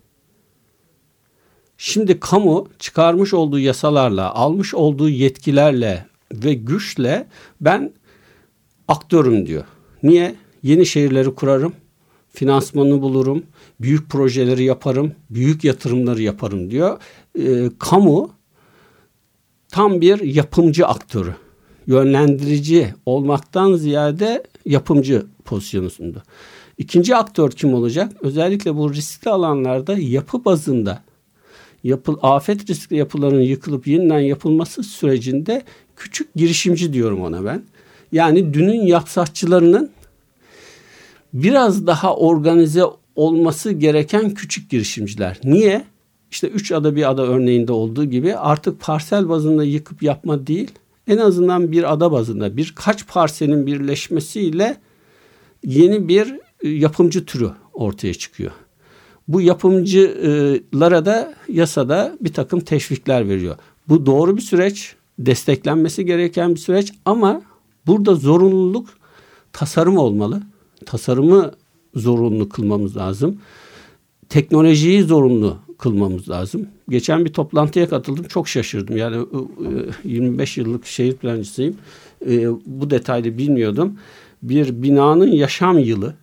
Şimdi kamu çıkarmış olduğu yasalarla, almış olduğu yetkilerle ve güçle ben aktörüm diyor. Niye? Yeni şehirleri kurarım, finansmanı bulurum, büyük projeleri yaparım, büyük yatırımları yaparım diyor. Ee, kamu tam bir yapımcı aktörü. Yönlendirici olmaktan ziyade yapımcı pozisyonunda. İkinci aktör kim olacak? Özellikle bu riskli alanlarda yapı bazında yapı, afet riskli yapıların yıkılıp yeniden yapılması sürecinde küçük girişimci diyorum ona ben. Yani dünün yapsatçılarının biraz daha organize olması gereken küçük girişimciler. Niye? İşte üç ada bir ada örneğinde olduğu gibi artık parsel bazında yıkıp yapma değil, en azından bir ada bazında birkaç parselin birleşmesiyle yeni bir e, yapımcı türü ortaya çıkıyor. Bu yapımcılara da yasada bir takım teşvikler veriyor. Bu doğru bir süreç, desteklenmesi gereken bir süreç ama burada zorunluluk tasarım olmalı. Tasarımı zorunlu kılmamız lazım. Teknolojiyi zorunlu kılmamız lazım. Geçen bir toplantıya katıldım. Çok şaşırdım. Yani 25 yıllık şehir plancısıyım. Bu detaylı bilmiyordum. Bir binanın yaşam yılı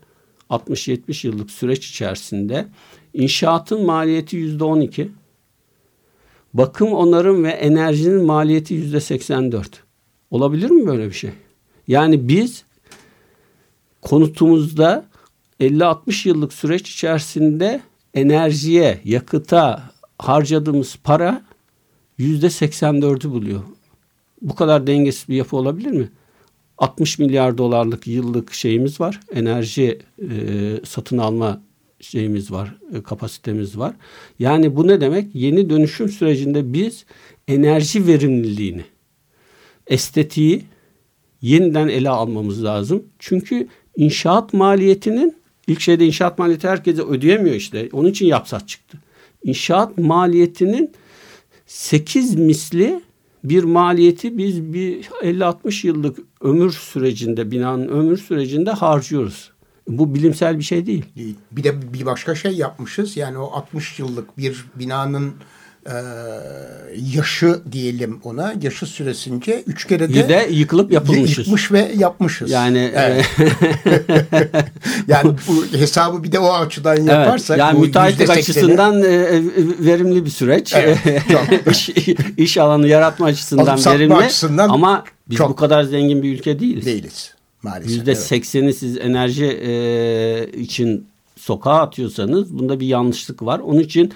60-70 yıllık süreç içerisinde inşaatın maliyeti %12. Bakım, onarım ve enerjinin maliyeti %84. Olabilir mi böyle bir şey? Yani biz konutumuzda 50-60 yıllık süreç içerisinde enerjiye, yakıta harcadığımız para yüzde 84'ü buluyor. Bu kadar dengesiz bir yapı olabilir mi? 60 milyar dolarlık yıllık şeyimiz var. Enerji e, satın alma şeyimiz var, e, kapasitemiz var. Yani bu ne demek? Yeni dönüşüm sürecinde biz enerji verimliliğini, estetiği yeniden ele almamız lazım. Çünkü inşaat maliyetinin ilk şeyde inşaat maliyeti herkese ödeyemiyor işte. Onun için yapsat çıktı. İnşaat maliyetinin 8 misli bir maliyeti biz bir 50-60 yıllık ömür sürecinde binanın ömür sürecinde harcıyoruz. Bu bilimsel bir şey değil. Bir de bir başka şey yapmışız. Yani o 60 yıllık bir binanın e, yaşı diyelim ona yaşı süresince üç kere de, de yıkılıp yapılmışız. Yıkmış ve yapmışız. Yani evet. yani bu hesabı bir de o açıdan yaparsak. Evet, yani müteahhitlik açısından e, verimli bir süreç. Evet, iş, iş alanı yaratma açısından verimli. Açısından ama biz çok bu kadar zengin bir ülke değiliz. Değiliz maalesef. Yüzde sekseni evet. siz enerji e, için sokağa atıyorsanız bunda bir yanlışlık var. Onun için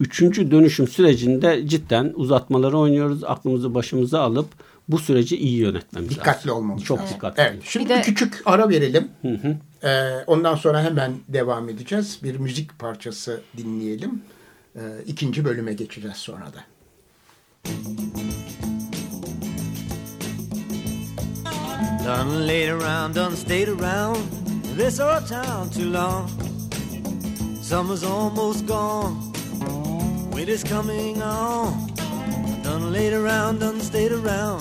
Üçüncü dönüşüm sürecinde cidden uzatmaları oynuyoruz. Aklımızı başımıza alıp bu süreci iyi yönetmemiz dikkatli lazım. olmamız Çok evet. dikkatli. Evet. Şimdi bir, de... bir küçük ara verelim. Hı hı. Ee, ondan sonra hemen devam edeceğiz. Bir müzik parçası dinleyelim. Ee, ikinci bölüme geçeceğiz sonra da. Done laid around, done stayed around this old town too long. Summer's almost gone. Winter's coming on. Done laid around, done stayed around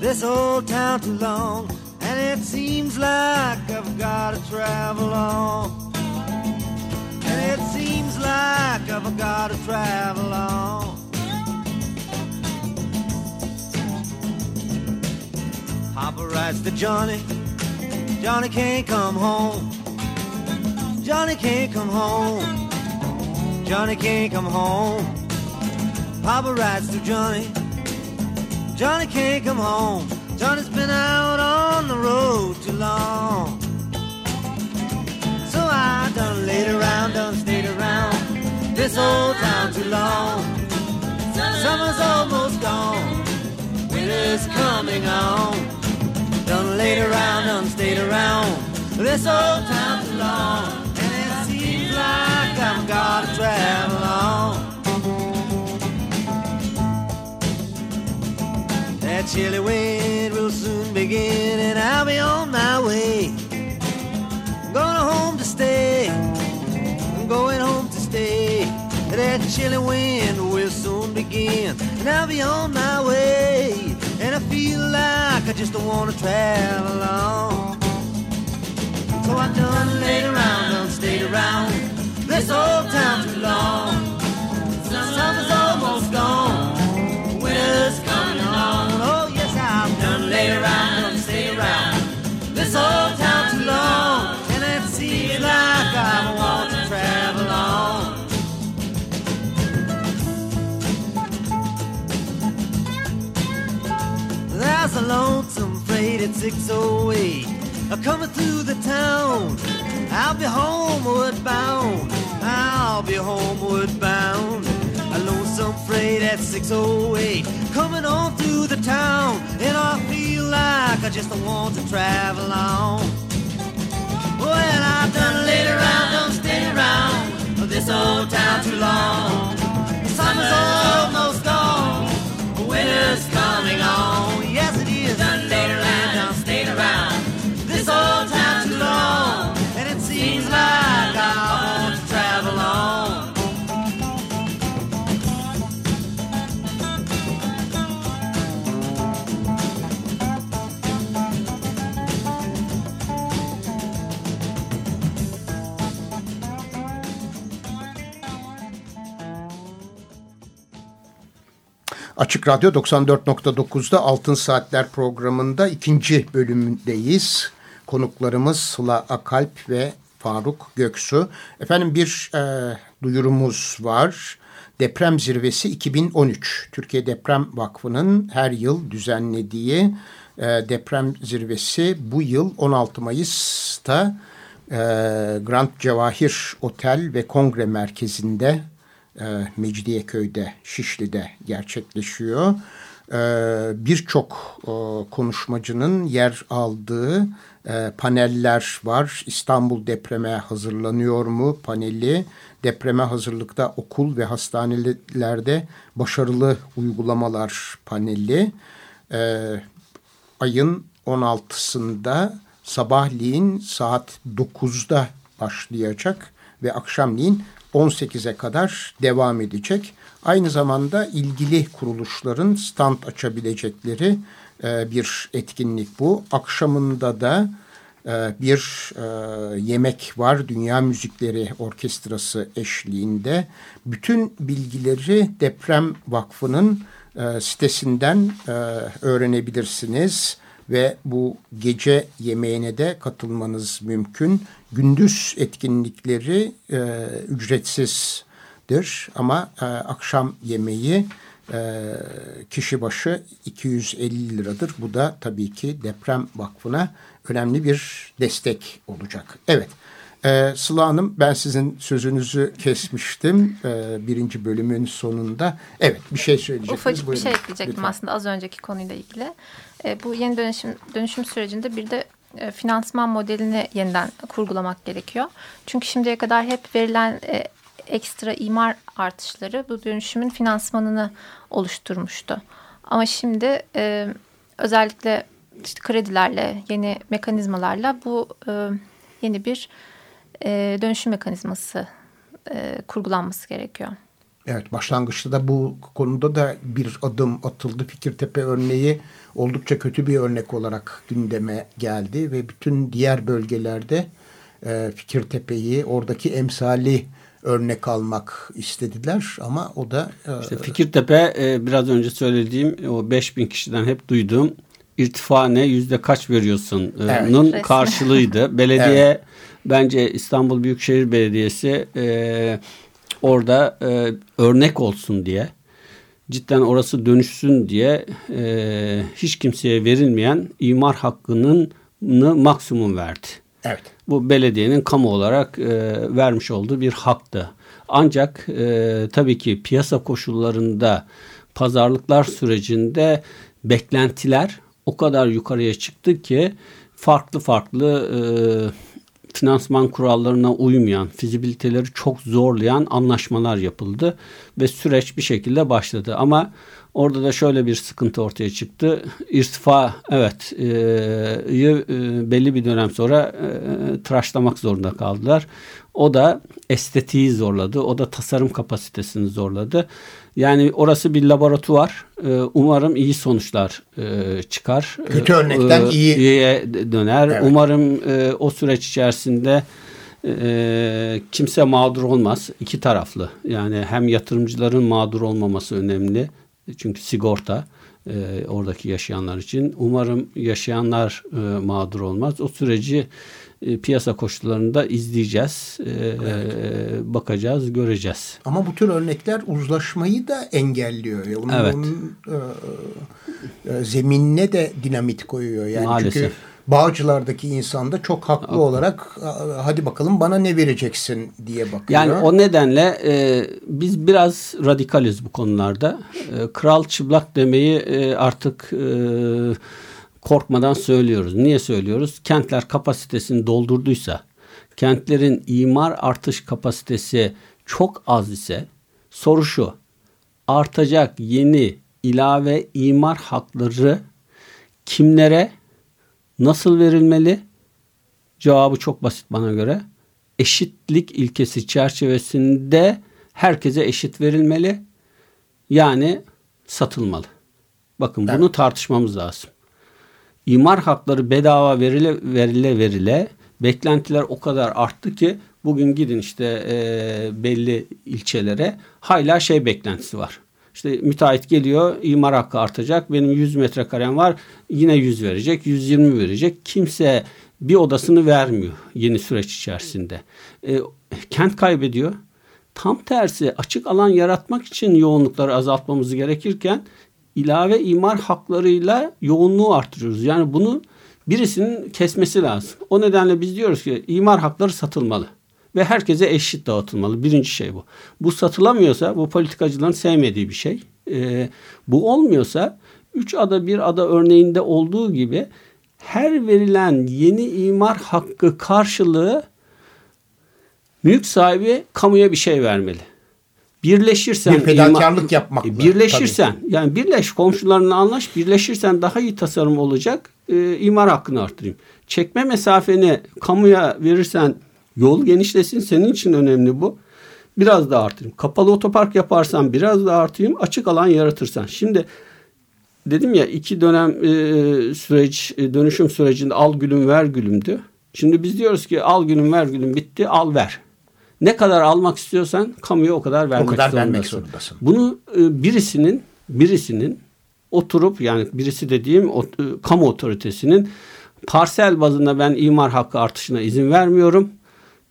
this old town too long. And it seems like I've got to travel on. And it seems like I've got to travel on. Papa writes to Johnny, Johnny can't come home. Johnny can't come home. Johnny can't come home. Papa writes to Johnny. Johnny can't come home. Johnny's been out on the road too long. So I done laid around, done stayed around this old town too long. Summer's almost gone. Winter's coming on. Done laid around, done stayed around this old town too long. I've got to travel on. That chilly wind will soon begin, and I'll be on my way. I'm going home to stay. I'm going home to stay. That chilly wind will soon begin, and I'll be on my way. And I feel like I just don't want to travel on. So I done laid around, done stayed around this old town too long. Summer's almost gone, winter's coming on. Oh yes, I've done lay around, done stay around. This old town too long, and it seems like I want to travel on. There's a lonesome freight at 608 coming through the town. I'll be homeward bound. I'll be homeward bound. A lonesome freight at 608 coming on through the town. And I feel like I just want to travel on. Well, I've done laid around, done stayed around this old town too long. Summer's almost gone, winter's coming on. Açık Radyo 94.9'da Altın Saatler programında ikinci bölümündeyiz. Konuklarımız Sıla Akalp ve Faruk Göksu. Efendim bir e, duyurumuz var. Deprem Zirvesi 2013. Türkiye Deprem Vakfı'nın her yıl düzenlediği e, deprem zirvesi bu yıl 16 Mayıs'ta e, Grand Cevahir Otel ve Kongre Merkezi'nde e, Mecidiyeköy'de, Şişli'de gerçekleşiyor. E, Birçok e, konuşmacının yer aldığı e, paneller var. İstanbul depreme hazırlanıyor mu paneli, depreme hazırlıkta okul ve hastanelerde başarılı uygulamalar paneli. E, ayın 16'sında sabahleyin saat 9'da başlayacak ve akşamleyin 18'e kadar devam edecek. Aynı zamanda ilgili kuruluşların stand açabilecekleri e, bir etkinlik bu. Akşamında da e, bir e, yemek var. Dünya Müzikleri Orkestrası eşliğinde. Bütün bilgileri Deprem Vakfı'nın sitesinden öğrenebilirsiniz ve bu gece yemeğine de katılmanız mümkün. Gündüz etkinlikleri e, ücretsizdir ama e, akşam yemeği e, kişi başı 250 liradır. Bu da tabii ki Deprem Vakfı'na önemli bir destek olacak. Evet. Ee, Sıla Hanım ben sizin sözünüzü kesmiştim ee, birinci bölümün sonunda. Evet bir şey söyleyecektiniz. Ufacık bir şey ekleyecektim Lütfen. aslında az önceki konuyla ilgili. E, bu yeni dönüşüm, dönüşüm sürecinde bir de e, finansman modelini yeniden kurgulamak gerekiyor. Çünkü şimdiye kadar hep verilen e, ekstra imar artışları bu dönüşümün finansmanını oluşturmuştu. Ama şimdi özellikle işte kredilerle, yeni mekanizmalarla bu yeni bir dönüşüm mekanizması kurgulanması gerekiyor. Evet başlangıçta da bu konuda da bir adım atıldı. Fikirtepe örneği oldukça kötü bir örnek olarak gündeme geldi ve bütün diğer bölgelerde e, Fikirtepe'yi oradaki emsali örnek almak istediler ama o da... E, işte Fikirtepe e, biraz önce söylediğim o 5000 kişiden hep duyduğum irtifa ne yüzde kaç veriyorsun evet. karşılığıydı. Belediye evet. bence İstanbul Büyükşehir Belediyesi e, orada e, örnek olsun diye cidden orası dönüşsün diye e, hiç kimseye verilmeyen imar hakkının maksimum verdi. Evet. Bu belediyenin kamu olarak e, vermiş olduğu bir haktı. Ancak e, tabii ki piyasa koşullarında pazarlıklar sürecinde beklentiler o kadar yukarıya çıktı ki farklı farklı e, finansman kurallarına uymayan, fizibiliteleri çok zorlayan anlaşmalar yapıldı ve süreç bir şekilde başladı. Ama orada da şöyle bir sıkıntı ortaya çıktı. İrtifa evet e, e, belli bir dönem sonra e, tıraşlamak zorunda kaldılar. O da estetiği zorladı. O da tasarım kapasitesini zorladı. Yani orası bir laboratuvar. Ee, umarım iyi sonuçlar e, çıkar. Kötü örnekten ee, iyi. iyiye döner. Evet. Umarım e, o süreç içerisinde e, kimse mağdur olmaz. İki taraflı. Yani hem yatırımcıların mağdur olmaması önemli. Çünkü sigorta oradaki yaşayanlar için. Umarım yaşayanlar mağdur olmaz. O süreci e, piyasa koşullarında izleyeceğiz, e, evet. bakacağız, göreceğiz. Ama bu tür örnekler uzlaşmayı da engelliyor. Onun, evet. onun e, e, zeminine de dinamit koyuyor. Yani Maalesef. Çünkü Bağcılar'daki insan da çok haklı okay. olarak hadi bakalım bana ne vereceksin diye bakıyor. Yani o nedenle e, biz biraz radikaliz bu konularda. E, kral çıplak demeyi e, artık e, korkmadan söylüyoruz. Niye söylüyoruz? Kentler kapasitesini doldurduysa, kentlerin imar artış kapasitesi çok az ise soru şu. Artacak yeni ilave imar hakları kimlere nasıl verilmeli? Cevabı çok basit bana göre. Eşitlik ilkesi çerçevesinde herkese eşit verilmeli. Yani satılmalı. Bakın evet. bunu tartışmamız lazım imar hakları bedava verile verile verile beklentiler o kadar arttı ki bugün gidin işte e, belli ilçelere hala şey beklentisi var. İşte müteahhit geliyor, imar hakkı artacak. Benim 100 metrekarem var, yine 100 verecek, 120 verecek. Kimse bir odasını vermiyor yeni süreç içerisinde. E, kent kaybediyor. Tam tersi açık alan yaratmak için yoğunlukları azaltmamız gerekirken ilave imar haklarıyla yoğunluğu arttırıyoruz. Yani bunu birisinin kesmesi lazım. O nedenle biz diyoruz ki imar hakları satılmalı ve herkese eşit dağıtılmalı. Birinci şey bu. Bu satılamıyorsa bu politikacıların sevmediği bir şey. Ee, bu olmuyorsa üç ada bir ada örneğinde olduğu gibi her verilen yeni imar hakkı karşılığı mülk sahibi kamuya bir şey vermeli. Birleşirsen bir fedakarlık yapmak. E, birleşirsen tabii. yani birleş komşularınla anlaş birleşirsen daha iyi tasarım olacak. E, imar hakkını arttırayım. Çekme mesafeni kamuya verirsen yol genişlesin senin için önemli bu. Biraz daha artırayım. Kapalı otopark yaparsan biraz daha artırayım. Açık alan yaratırsan. Şimdi dedim ya iki dönem e, süreç e, dönüşüm sürecinde al gülüm ver gülümdü. Şimdi biz diyoruz ki al gülüm ver gülüm bitti al ver. Ne kadar almak istiyorsan kamuya o kadar vermek, o kadar zorundasın. vermek zorundasın. Bunu e, birisinin birisinin oturup yani birisi dediğim o, e, kamu otoritesinin parsel bazında ben imar hakkı artışına izin vermiyorum.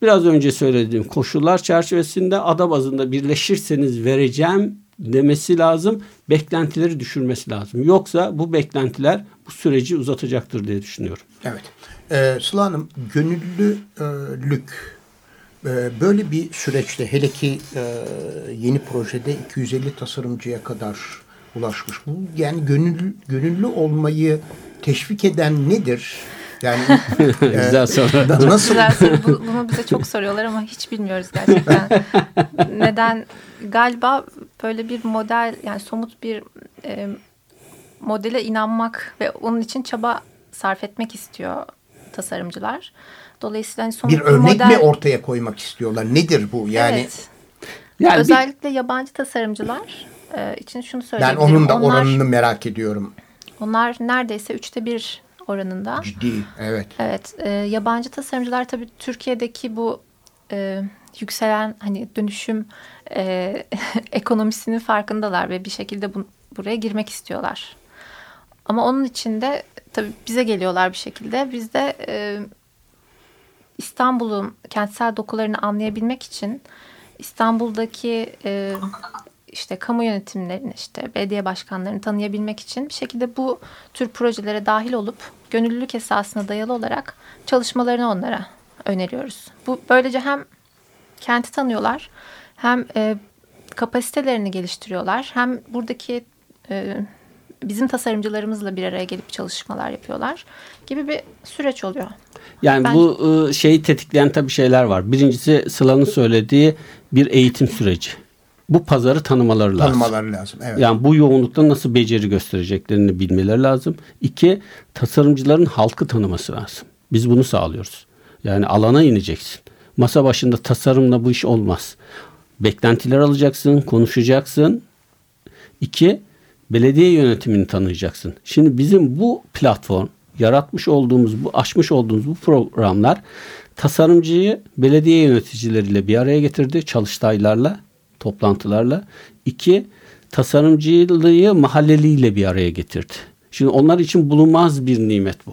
Biraz önce söylediğim koşullar çerçevesinde ada bazında birleşirseniz vereceğim demesi lazım. Beklentileri düşürmesi lazım. Yoksa bu beklentiler bu süreci uzatacaktır diye düşünüyorum. Evet. Ee, Sıla Hanım gönüllülük ee, böyle bir süreçte hele ki e, yeni projede 250 tasarımcıya kadar ulaşmış. Bu yani gönüllü, gönüllü olmayı teşvik eden nedir? Yani güzel soru. Nasıl? Güzel soru. Bunu bize çok soruyorlar ama hiç bilmiyoruz gerçekten. Neden? Galiba böyle bir model yani somut bir e, modele inanmak ve onun için çaba sarf etmek istiyor tasarımcılar. Dolayısıyla hani somut bir örnek model... mi ortaya koymak istiyorlar? Nedir bu? Yani evet. Yani Özellikle bir... yabancı tasarımcılar e, için şunu söyleyebilirim. Ben onun da onlar, oranını merak ediyorum. Onlar neredeyse üçte bir oranında. Ciddi, evet. Evet, e, yabancı tasarımcılar tabii Türkiye'deki bu e, yükselen hani dönüşüm e, ekonomisinin farkındalar ve bir şekilde bu, buraya girmek istiyorlar. Ama onun için de tabii bize geliyorlar bir şekilde. Biz de e, İstanbul'un kentsel dokularını anlayabilmek için İstanbul'daki e, işte kamu yönetimlerini işte belediye başkanlarını tanıyabilmek için bir şekilde bu tür projelere dahil olup gönüllülük esasına dayalı olarak çalışmalarını onlara öneriyoruz. Bu böylece hem kenti tanıyorlar hem e, kapasitelerini geliştiriyorlar hem buradaki e, bizim tasarımcılarımızla bir araya gelip çalışmalar yapıyorlar gibi bir süreç oluyor. Yani Bence... bu ıı, şeyi tetikleyen tabii şeyler var. Birincisi Sıla'nın söylediği bir eğitim süreci. Bu pazarı tanımaları lazım. Tanımaları lazım. Evet. Yani bu yoğunlukta nasıl beceri göstereceklerini bilmeleri lazım. İki, tasarımcıların halkı tanıması lazım. Biz bunu sağlıyoruz. Yani alana ineceksin. Masa başında tasarımla bu iş olmaz. Beklentiler alacaksın, konuşacaksın. İki, belediye yönetimini tanıyacaksın. Şimdi bizim bu platform yaratmış olduğumuz bu aşmış olduğumuz bu programlar tasarımcıyı belediye yöneticileriyle bir araya getirdi çalıştaylarla toplantılarla. İki tasarımcılığı mahalleliyle bir araya getirdi. Şimdi onlar için bulunmaz bir nimet bu.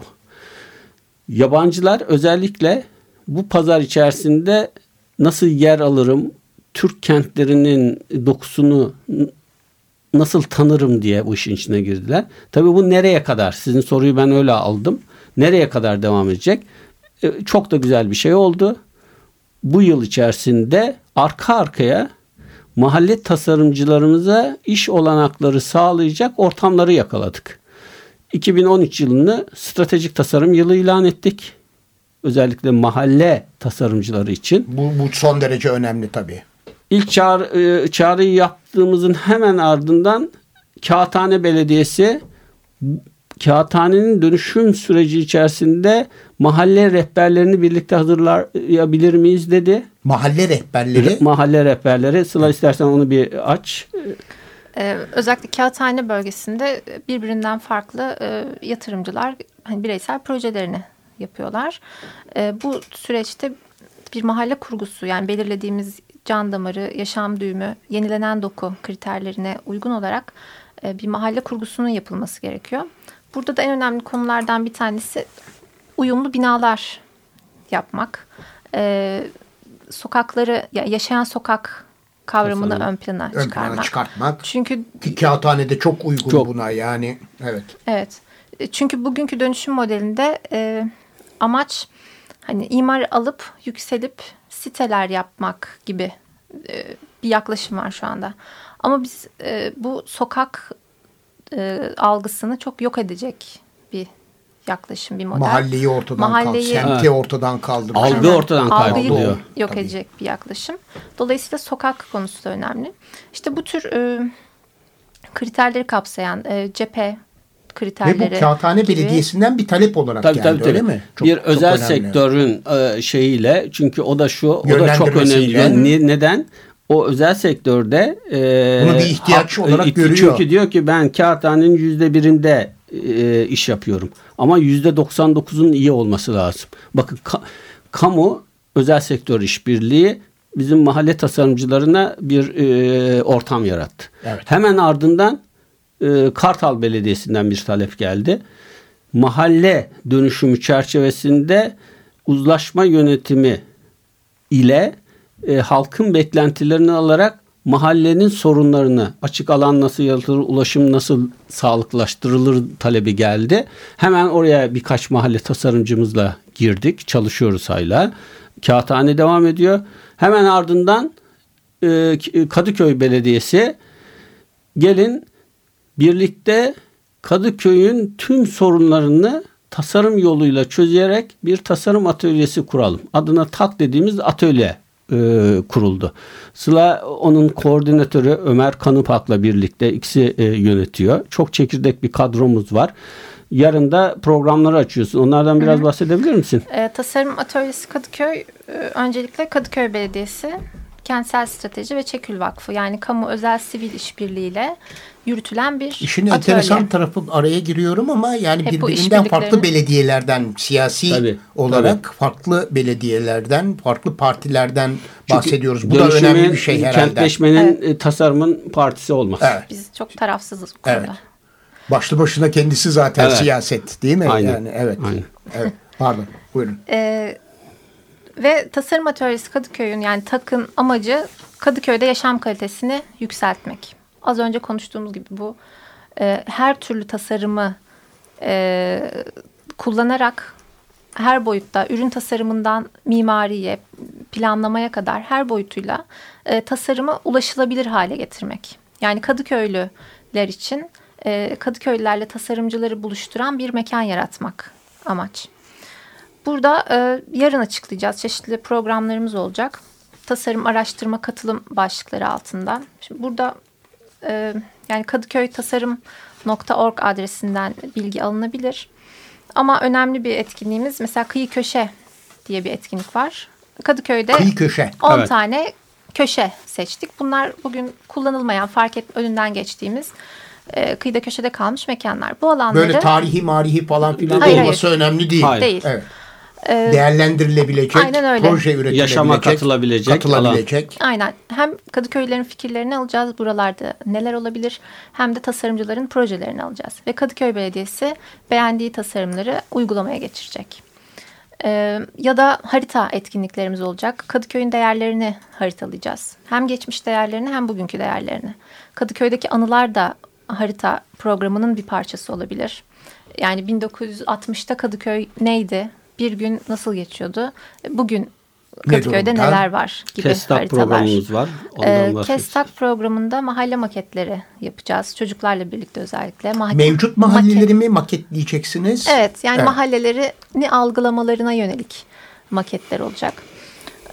Yabancılar özellikle bu pazar içerisinde nasıl yer alırım, Türk kentlerinin dokusunu nasıl tanırım diye bu işin içine girdiler. Tabii bu nereye kadar? Sizin soruyu ben öyle aldım. Nereye kadar devam edecek? E, çok da güzel bir şey oldu. Bu yıl içerisinde arka arkaya mahalle tasarımcılarımıza iş olanakları sağlayacak ortamları yakaladık. 2013 yılını stratejik tasarım yılı ilan ettik. Özellikle mahalle tasarımcıları için. Bu, bu son derece önemli tabii. İlk çağrı, e, çağrıyı yaptığımızın hemen ardından Kağıthane Belediyesi Kağıthane'nin dönüşüm süreci içerisinde mahalle rehberlerini birlikte hazırlayabilir miyiz dedi. Mahalle rehberleri? Mahalle rehberleri. Sıla istersen onu bir aç. Ee, özellikle Kağıthane bölgesinde birbirinden farklı e, yatırımcılar hani bireysel projelerini yapıyorlar. E, bu süreçte bir mahalle kurgusu yani belirlediğimiz can damarı, yaşam düğümü, yenilenen doku kriterlerine uygun olarak e, bir mahalle kurgusunun yapılması gerekiyor. Burada da en önemli konulardan bir tanesi uyumlu binalar yapmak. E, sokakları, yaşayan sokak kavramını Tasarım. ön plana Ön çıkarmak. plana çıkartmak. Çünkü Ki kağıthanede çok uygun Çok. buna yani. Evet. Evet. E, Çünkü bugünkü dönüşüm modelinde e, amaç hani imar alıp yükselip siteler yapmak gibi e, bir yaklaşım var şu anda. Ama biz e, bu sokak e, algısını çok yok edecek bir yaklaşım, bir model. Mahalleyi ortadan Mahalleyi- kaldır, semti ortadan kaldırmak. Algı ortadan Algıyı kayboluyor. yok Tabii. edecek bir yaklaşım. Dolayısıyla sokak konusu da önemli. İşte bu tür e, kriterleri kapsayan e, cephe Ve kriterleri bu Kağıthane gibi- Belediyesi'nden bir talep olarak Tabii geldi tabii tabii. öyle mi? Çok- bir çok özel önemli. sektörün e, şeyiyle çünkü o da şu o da çok önemli. Ne- Neden? O özel sektörde e, Bunu bir ihtiyaç olarak e, görüyor. Çünkü diyor ki ben kağıthanenin yüzde birinde e, iş yapıyorum. Ama yüzde 99'un iyi olması lazım. Bakın ka- kamu özel sektör işbirliği bizim mahalle tasarımcılarına bir e, ortam yarattı. Evet. Hemen ardından e, Kartal Belediyesi'nden bir talep geldi. Mahalle dönüşümü çerçevesinde uzlaşma yönetimi ile e, halkın beklentilerini alarak mahallenin sorunlarını açık alan nasıl yaratılır, ulaşım nasıl sağlıklaştırılır talebi geldi. Hemen oraya birkaç mahalle tasarımcımızla girdik. Çalışıyoruz hala. Kağıthane devam ediyor. Hemen ardından e, Kadıköy Belediyesi gelin birlikte Kadıköy'ün tüm sorunlarını tasarım yoluyla çözerek bir tasarım atölyesi kuralım. Adına TAK dediğimiz atölye e, kuruldu. Sıla onun koordinatörü Ömer Kanıpak'la birlikte ikisi e, yönetiyor. Çok çekirdek bir kadromuz var. Yarın da programları açıyorsun. Onlardan biraz bahsedebilir misin? E, Tasarım Atölyesi Kadıköy e, öncelikle Kadıköy Belediyesi, Kentsel Strateji ve Çekül Vakfı yani kamu özel sivil işbirliğiyle yürütülen bir İşin atölye. enteresan tarafı araya giriyorum ama yani Hep birbirinden farklı belediyelerden siyasi Tabii, olarak farklı belediyelerden, farklı partilerden bahsediyoruz. Bu da önemli bir şey herhalde. Kentleşmenin e, tasarımın partisi olmaz. Evet. Biz çok tarafsızız bu konuda. Evet. Başlı başına kendisi zaten Evet. siyaset değil mi? Aynen. Yani evet. Aynen. Evet. Pardon. Buyurun. E, ve Tasarım Atölyesi Kadıköy'ün yani TAK'ın amacı Kadıköy'de yaşam kalitesini yükseltmek. Az önce konuştuğumuz gibi bu e, her türlü tasarımı e, kullanarak her boyutta ürün tasarımından mimariye, planlamaya kadar her boyutuyla e, tasarımı ulaşılabilir hale getirmek. Yani Kadıköylüler için e, Kadıköylülerle tasarımcıları buluşturan bir mekan yaratmak amaç. Burada e, yarın açıklayacağız. Çeşitli programlarımız olacak. Tasarım, araştırma, katılım başlıkları altında. Şimdi burada e, yani Kadıköy Tasarım.org adresinden bilgi alınabilir. Ama önemli bir etkinliğimiz mesela Kıyı Köşe diye bir etkinlik var. Kadıköy'de Kıyı köşe. 10 Evet. tane köşe seçtik. Bunlar bugün kullanılmayan, fark et önünden geçtiğimiz e, kıyıda köşede kalmış mekanlar. Bu alanları Böyle tarihi marihi falan filan Hayır, olması önemli değil. Hayır. Değil. Evet. Değerlendirilebilecek, Aynen öyle. proje üretilebilecek, Yaşama katılabilecek katılabilecek. Aynen. Hem Kadıköylülerin fikirlerini alacağız. Buralarda neler olabilir. Hem de tasarımcıların projelerini alacağız. Ve Kadıköy Belediyesi beğendiği tasarımları uygulamaya geçirecek. Ee, ya da harita etkinliklerimiz olacak. Kadıköy'ün değerlerini haritalayacağız. Hem geçmiş değerlerini hem bugünkü değerlerini. Kadıköy'deki anılar da harita programının bir parçası olabilir. Yani 1960'ta Kadıköy neydi? Bir gün nasıl geçiyordu? Bugün Ne Kadıköy'de durumda? neler var gibi Kestak haritalar. programımız var. Ee. Kestak programında mahalle maketleri yapacağız. Çocuklarla birlikte özellikle. Mahalle- Mevcut maket- mahalleleri mi maketleyeceksiniz? Evet yani Evet. mahallelerini algılamalarına yönelik maketler olacak.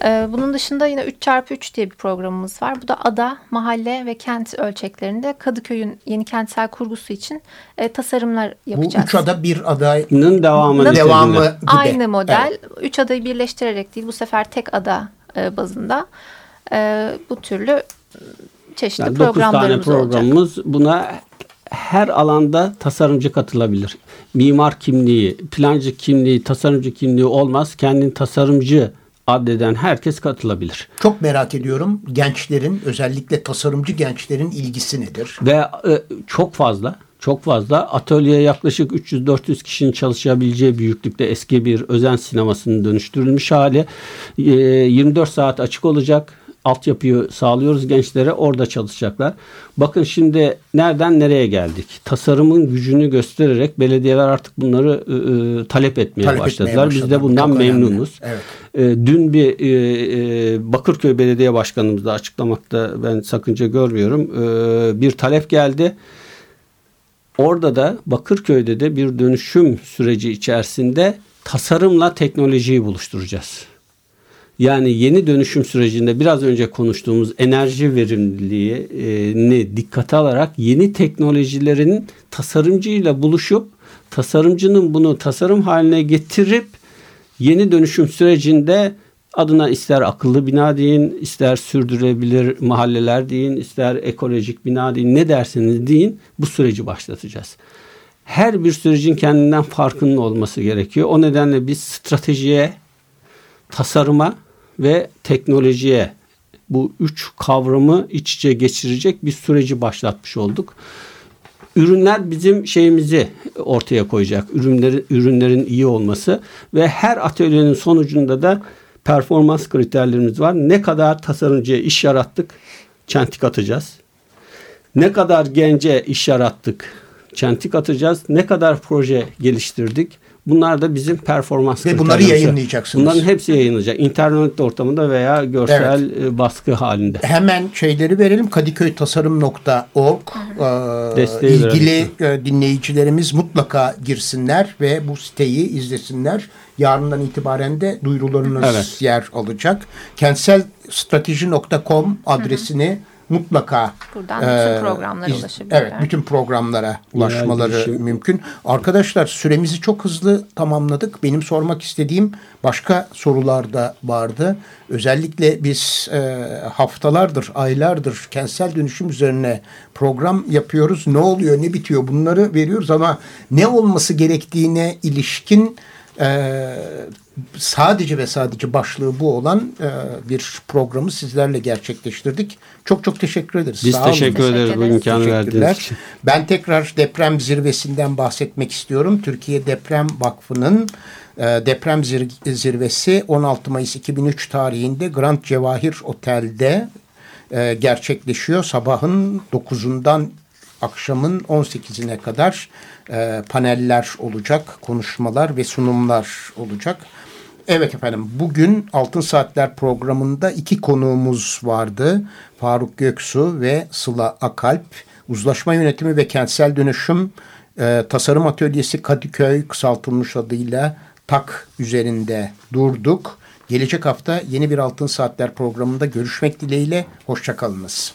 Ee, bunun dışında yine 3x3 diye bir programımız var. Bu da ada, mahalle ve kent ölçeklerinde Kadıköy'ün yeni kentsel kurgusu için e, tasarımlar Bu yapacağız. üç ada bir adayın Nın devamı. devamı gibi. Aynı model. Evet. Üç adayı birleştirerek değil bu sefer tek ada e, bazında e, bu türlü çeşitli Yani 9 tane programlarımız olacak. programımız buna her alanda tasarımcı katılabilir. Mimar kimliği, plancı kimliği, tasarımcı kimliği olmaz. Kendin tasarımcı adleden herkes katılabilir. Çok merak ediyorum gençlerin özellikle tasarımcı gençlerin ilgisi nedir? Ve e, çok fazla çok fazla. Atölyeye yaklaşık 300-400 kişinin çalışabileceği büyüklükte eski bir özen sinemasının dönüştürülmüş hali. 24 e, saat açık olacak altyapıyı sağlıyoruz gençlere orada çalışacaklar. Bakın şimdi nereden nereye geldik? Tasarımın gücünü göstererek belediyeler artık bunları e, talep etmeye talep başladılar. Etmeye Biz de bundan Çok memnunuz. Evet. E, dün bir e, e, Bakırköy Belediye Başkanımız da açıklamakta ben sakınca görmüyorum. E, bir talep geldi. Orada da Bakırköy'de de bir dönüşüm süreci içerisinde tasarımla teknolojiyi buluşturacağız. Yani yeni dönüşüm sürecinde biraz önce konuştuğumuz enerji verimliliğini dikkate alarak yeni teknolojilerin tasarımcıyla buluşup tasarımcının bunu tasarım haline getirip yeni dönüşüm sürecinde adına ister akıllı bina deyin, ister sürdürülebilir mahalleler deyin, ister ekolojik bina deyin, ne derseniz deyin bu süreci başlatacağız. Her bir sürecin kendinden farkının olması gerekiyor. O nedenle biz stratejiye, tasarıma ve teknolojiye bu üç kavramı iç içe geçirecek bir süreci başlatmış olduk. Ürünler bizim şeyimizi ortaya koyacak. Ürünlerin ürünlerin iyi olması ve her atölyenin sonucunda da performans kriterlerimiz var. Ne kadar tasarımcıya iş yarattık, çentik atacağız. Ne kadar gence iş yarattık, çentik atacağız. Ne kadar proje geliştirdik, Bunlar da bizim performans Ve bunları yayınlayacaksınız. Bunların hepsi yayınlanacak. İnternet ortamında veya görsel evet. E, baskı halinde. Hemen şeyleri verelim. Kadiköytasarım.org e, ilgili verelim. dinleyicilerimiz mutlaka girsinler ve bu siteyi izlesinler. Yarından itibaren de duyurularınız evet. yer alacak. Kentselstrateji.com adresini hı hı mutlaka buradan bütün e, programlara ulaşabilirler. Evet, bütün programlara ulaşmaları şey. mümkün. Arkadaşlar süremizi çok hızlı tamamladık. Benim sormak istediğim başka sorular da vardı. Özellikle biz e, haftalardır, aylardır kentsel dönüşüm üzerine program yapıyoruz. Ne oluyor, ne bitiyor bunları veriyoruz ama ne olması gerektiğine ilişkin e, sadece ve sadece başlığı bu olan e, bir programı sizlerle gerçekleştirdik. Çok çok teşekkür ederiz. Biz Sağ teşekkür olun. ederiz bu imkanı verdiğiniz için. Ben tekrar deprem zirvesinden bahsetmek istiyorum. Türkiye Deprem Vakfı'nın e, deprem zir zirvesi 16 Mayıs 2003 tarihinde Grand Cevahir Otel'de e, gerçekleşiyor. Sabahın 9'undan akşamın 18'ine kadar e, paneller olacak, konuşmalar ve sunumlar olacak. Evet efendim bugün Altın Saatler programında iki konuğumuz vardı. Faruk Göksu ve Sıla Akalp. Uzlaşma Yönetimi ve Kentsel Dönüşüm e, Tasarım Atölyesi Kadıköy kısaltılmış adıyla TAK üzerinde durduk. Gelecek hafta yeni bir Altın Saatler programında görüşmek dileğiyle. Hoşçakalınız.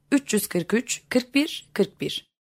343 41 41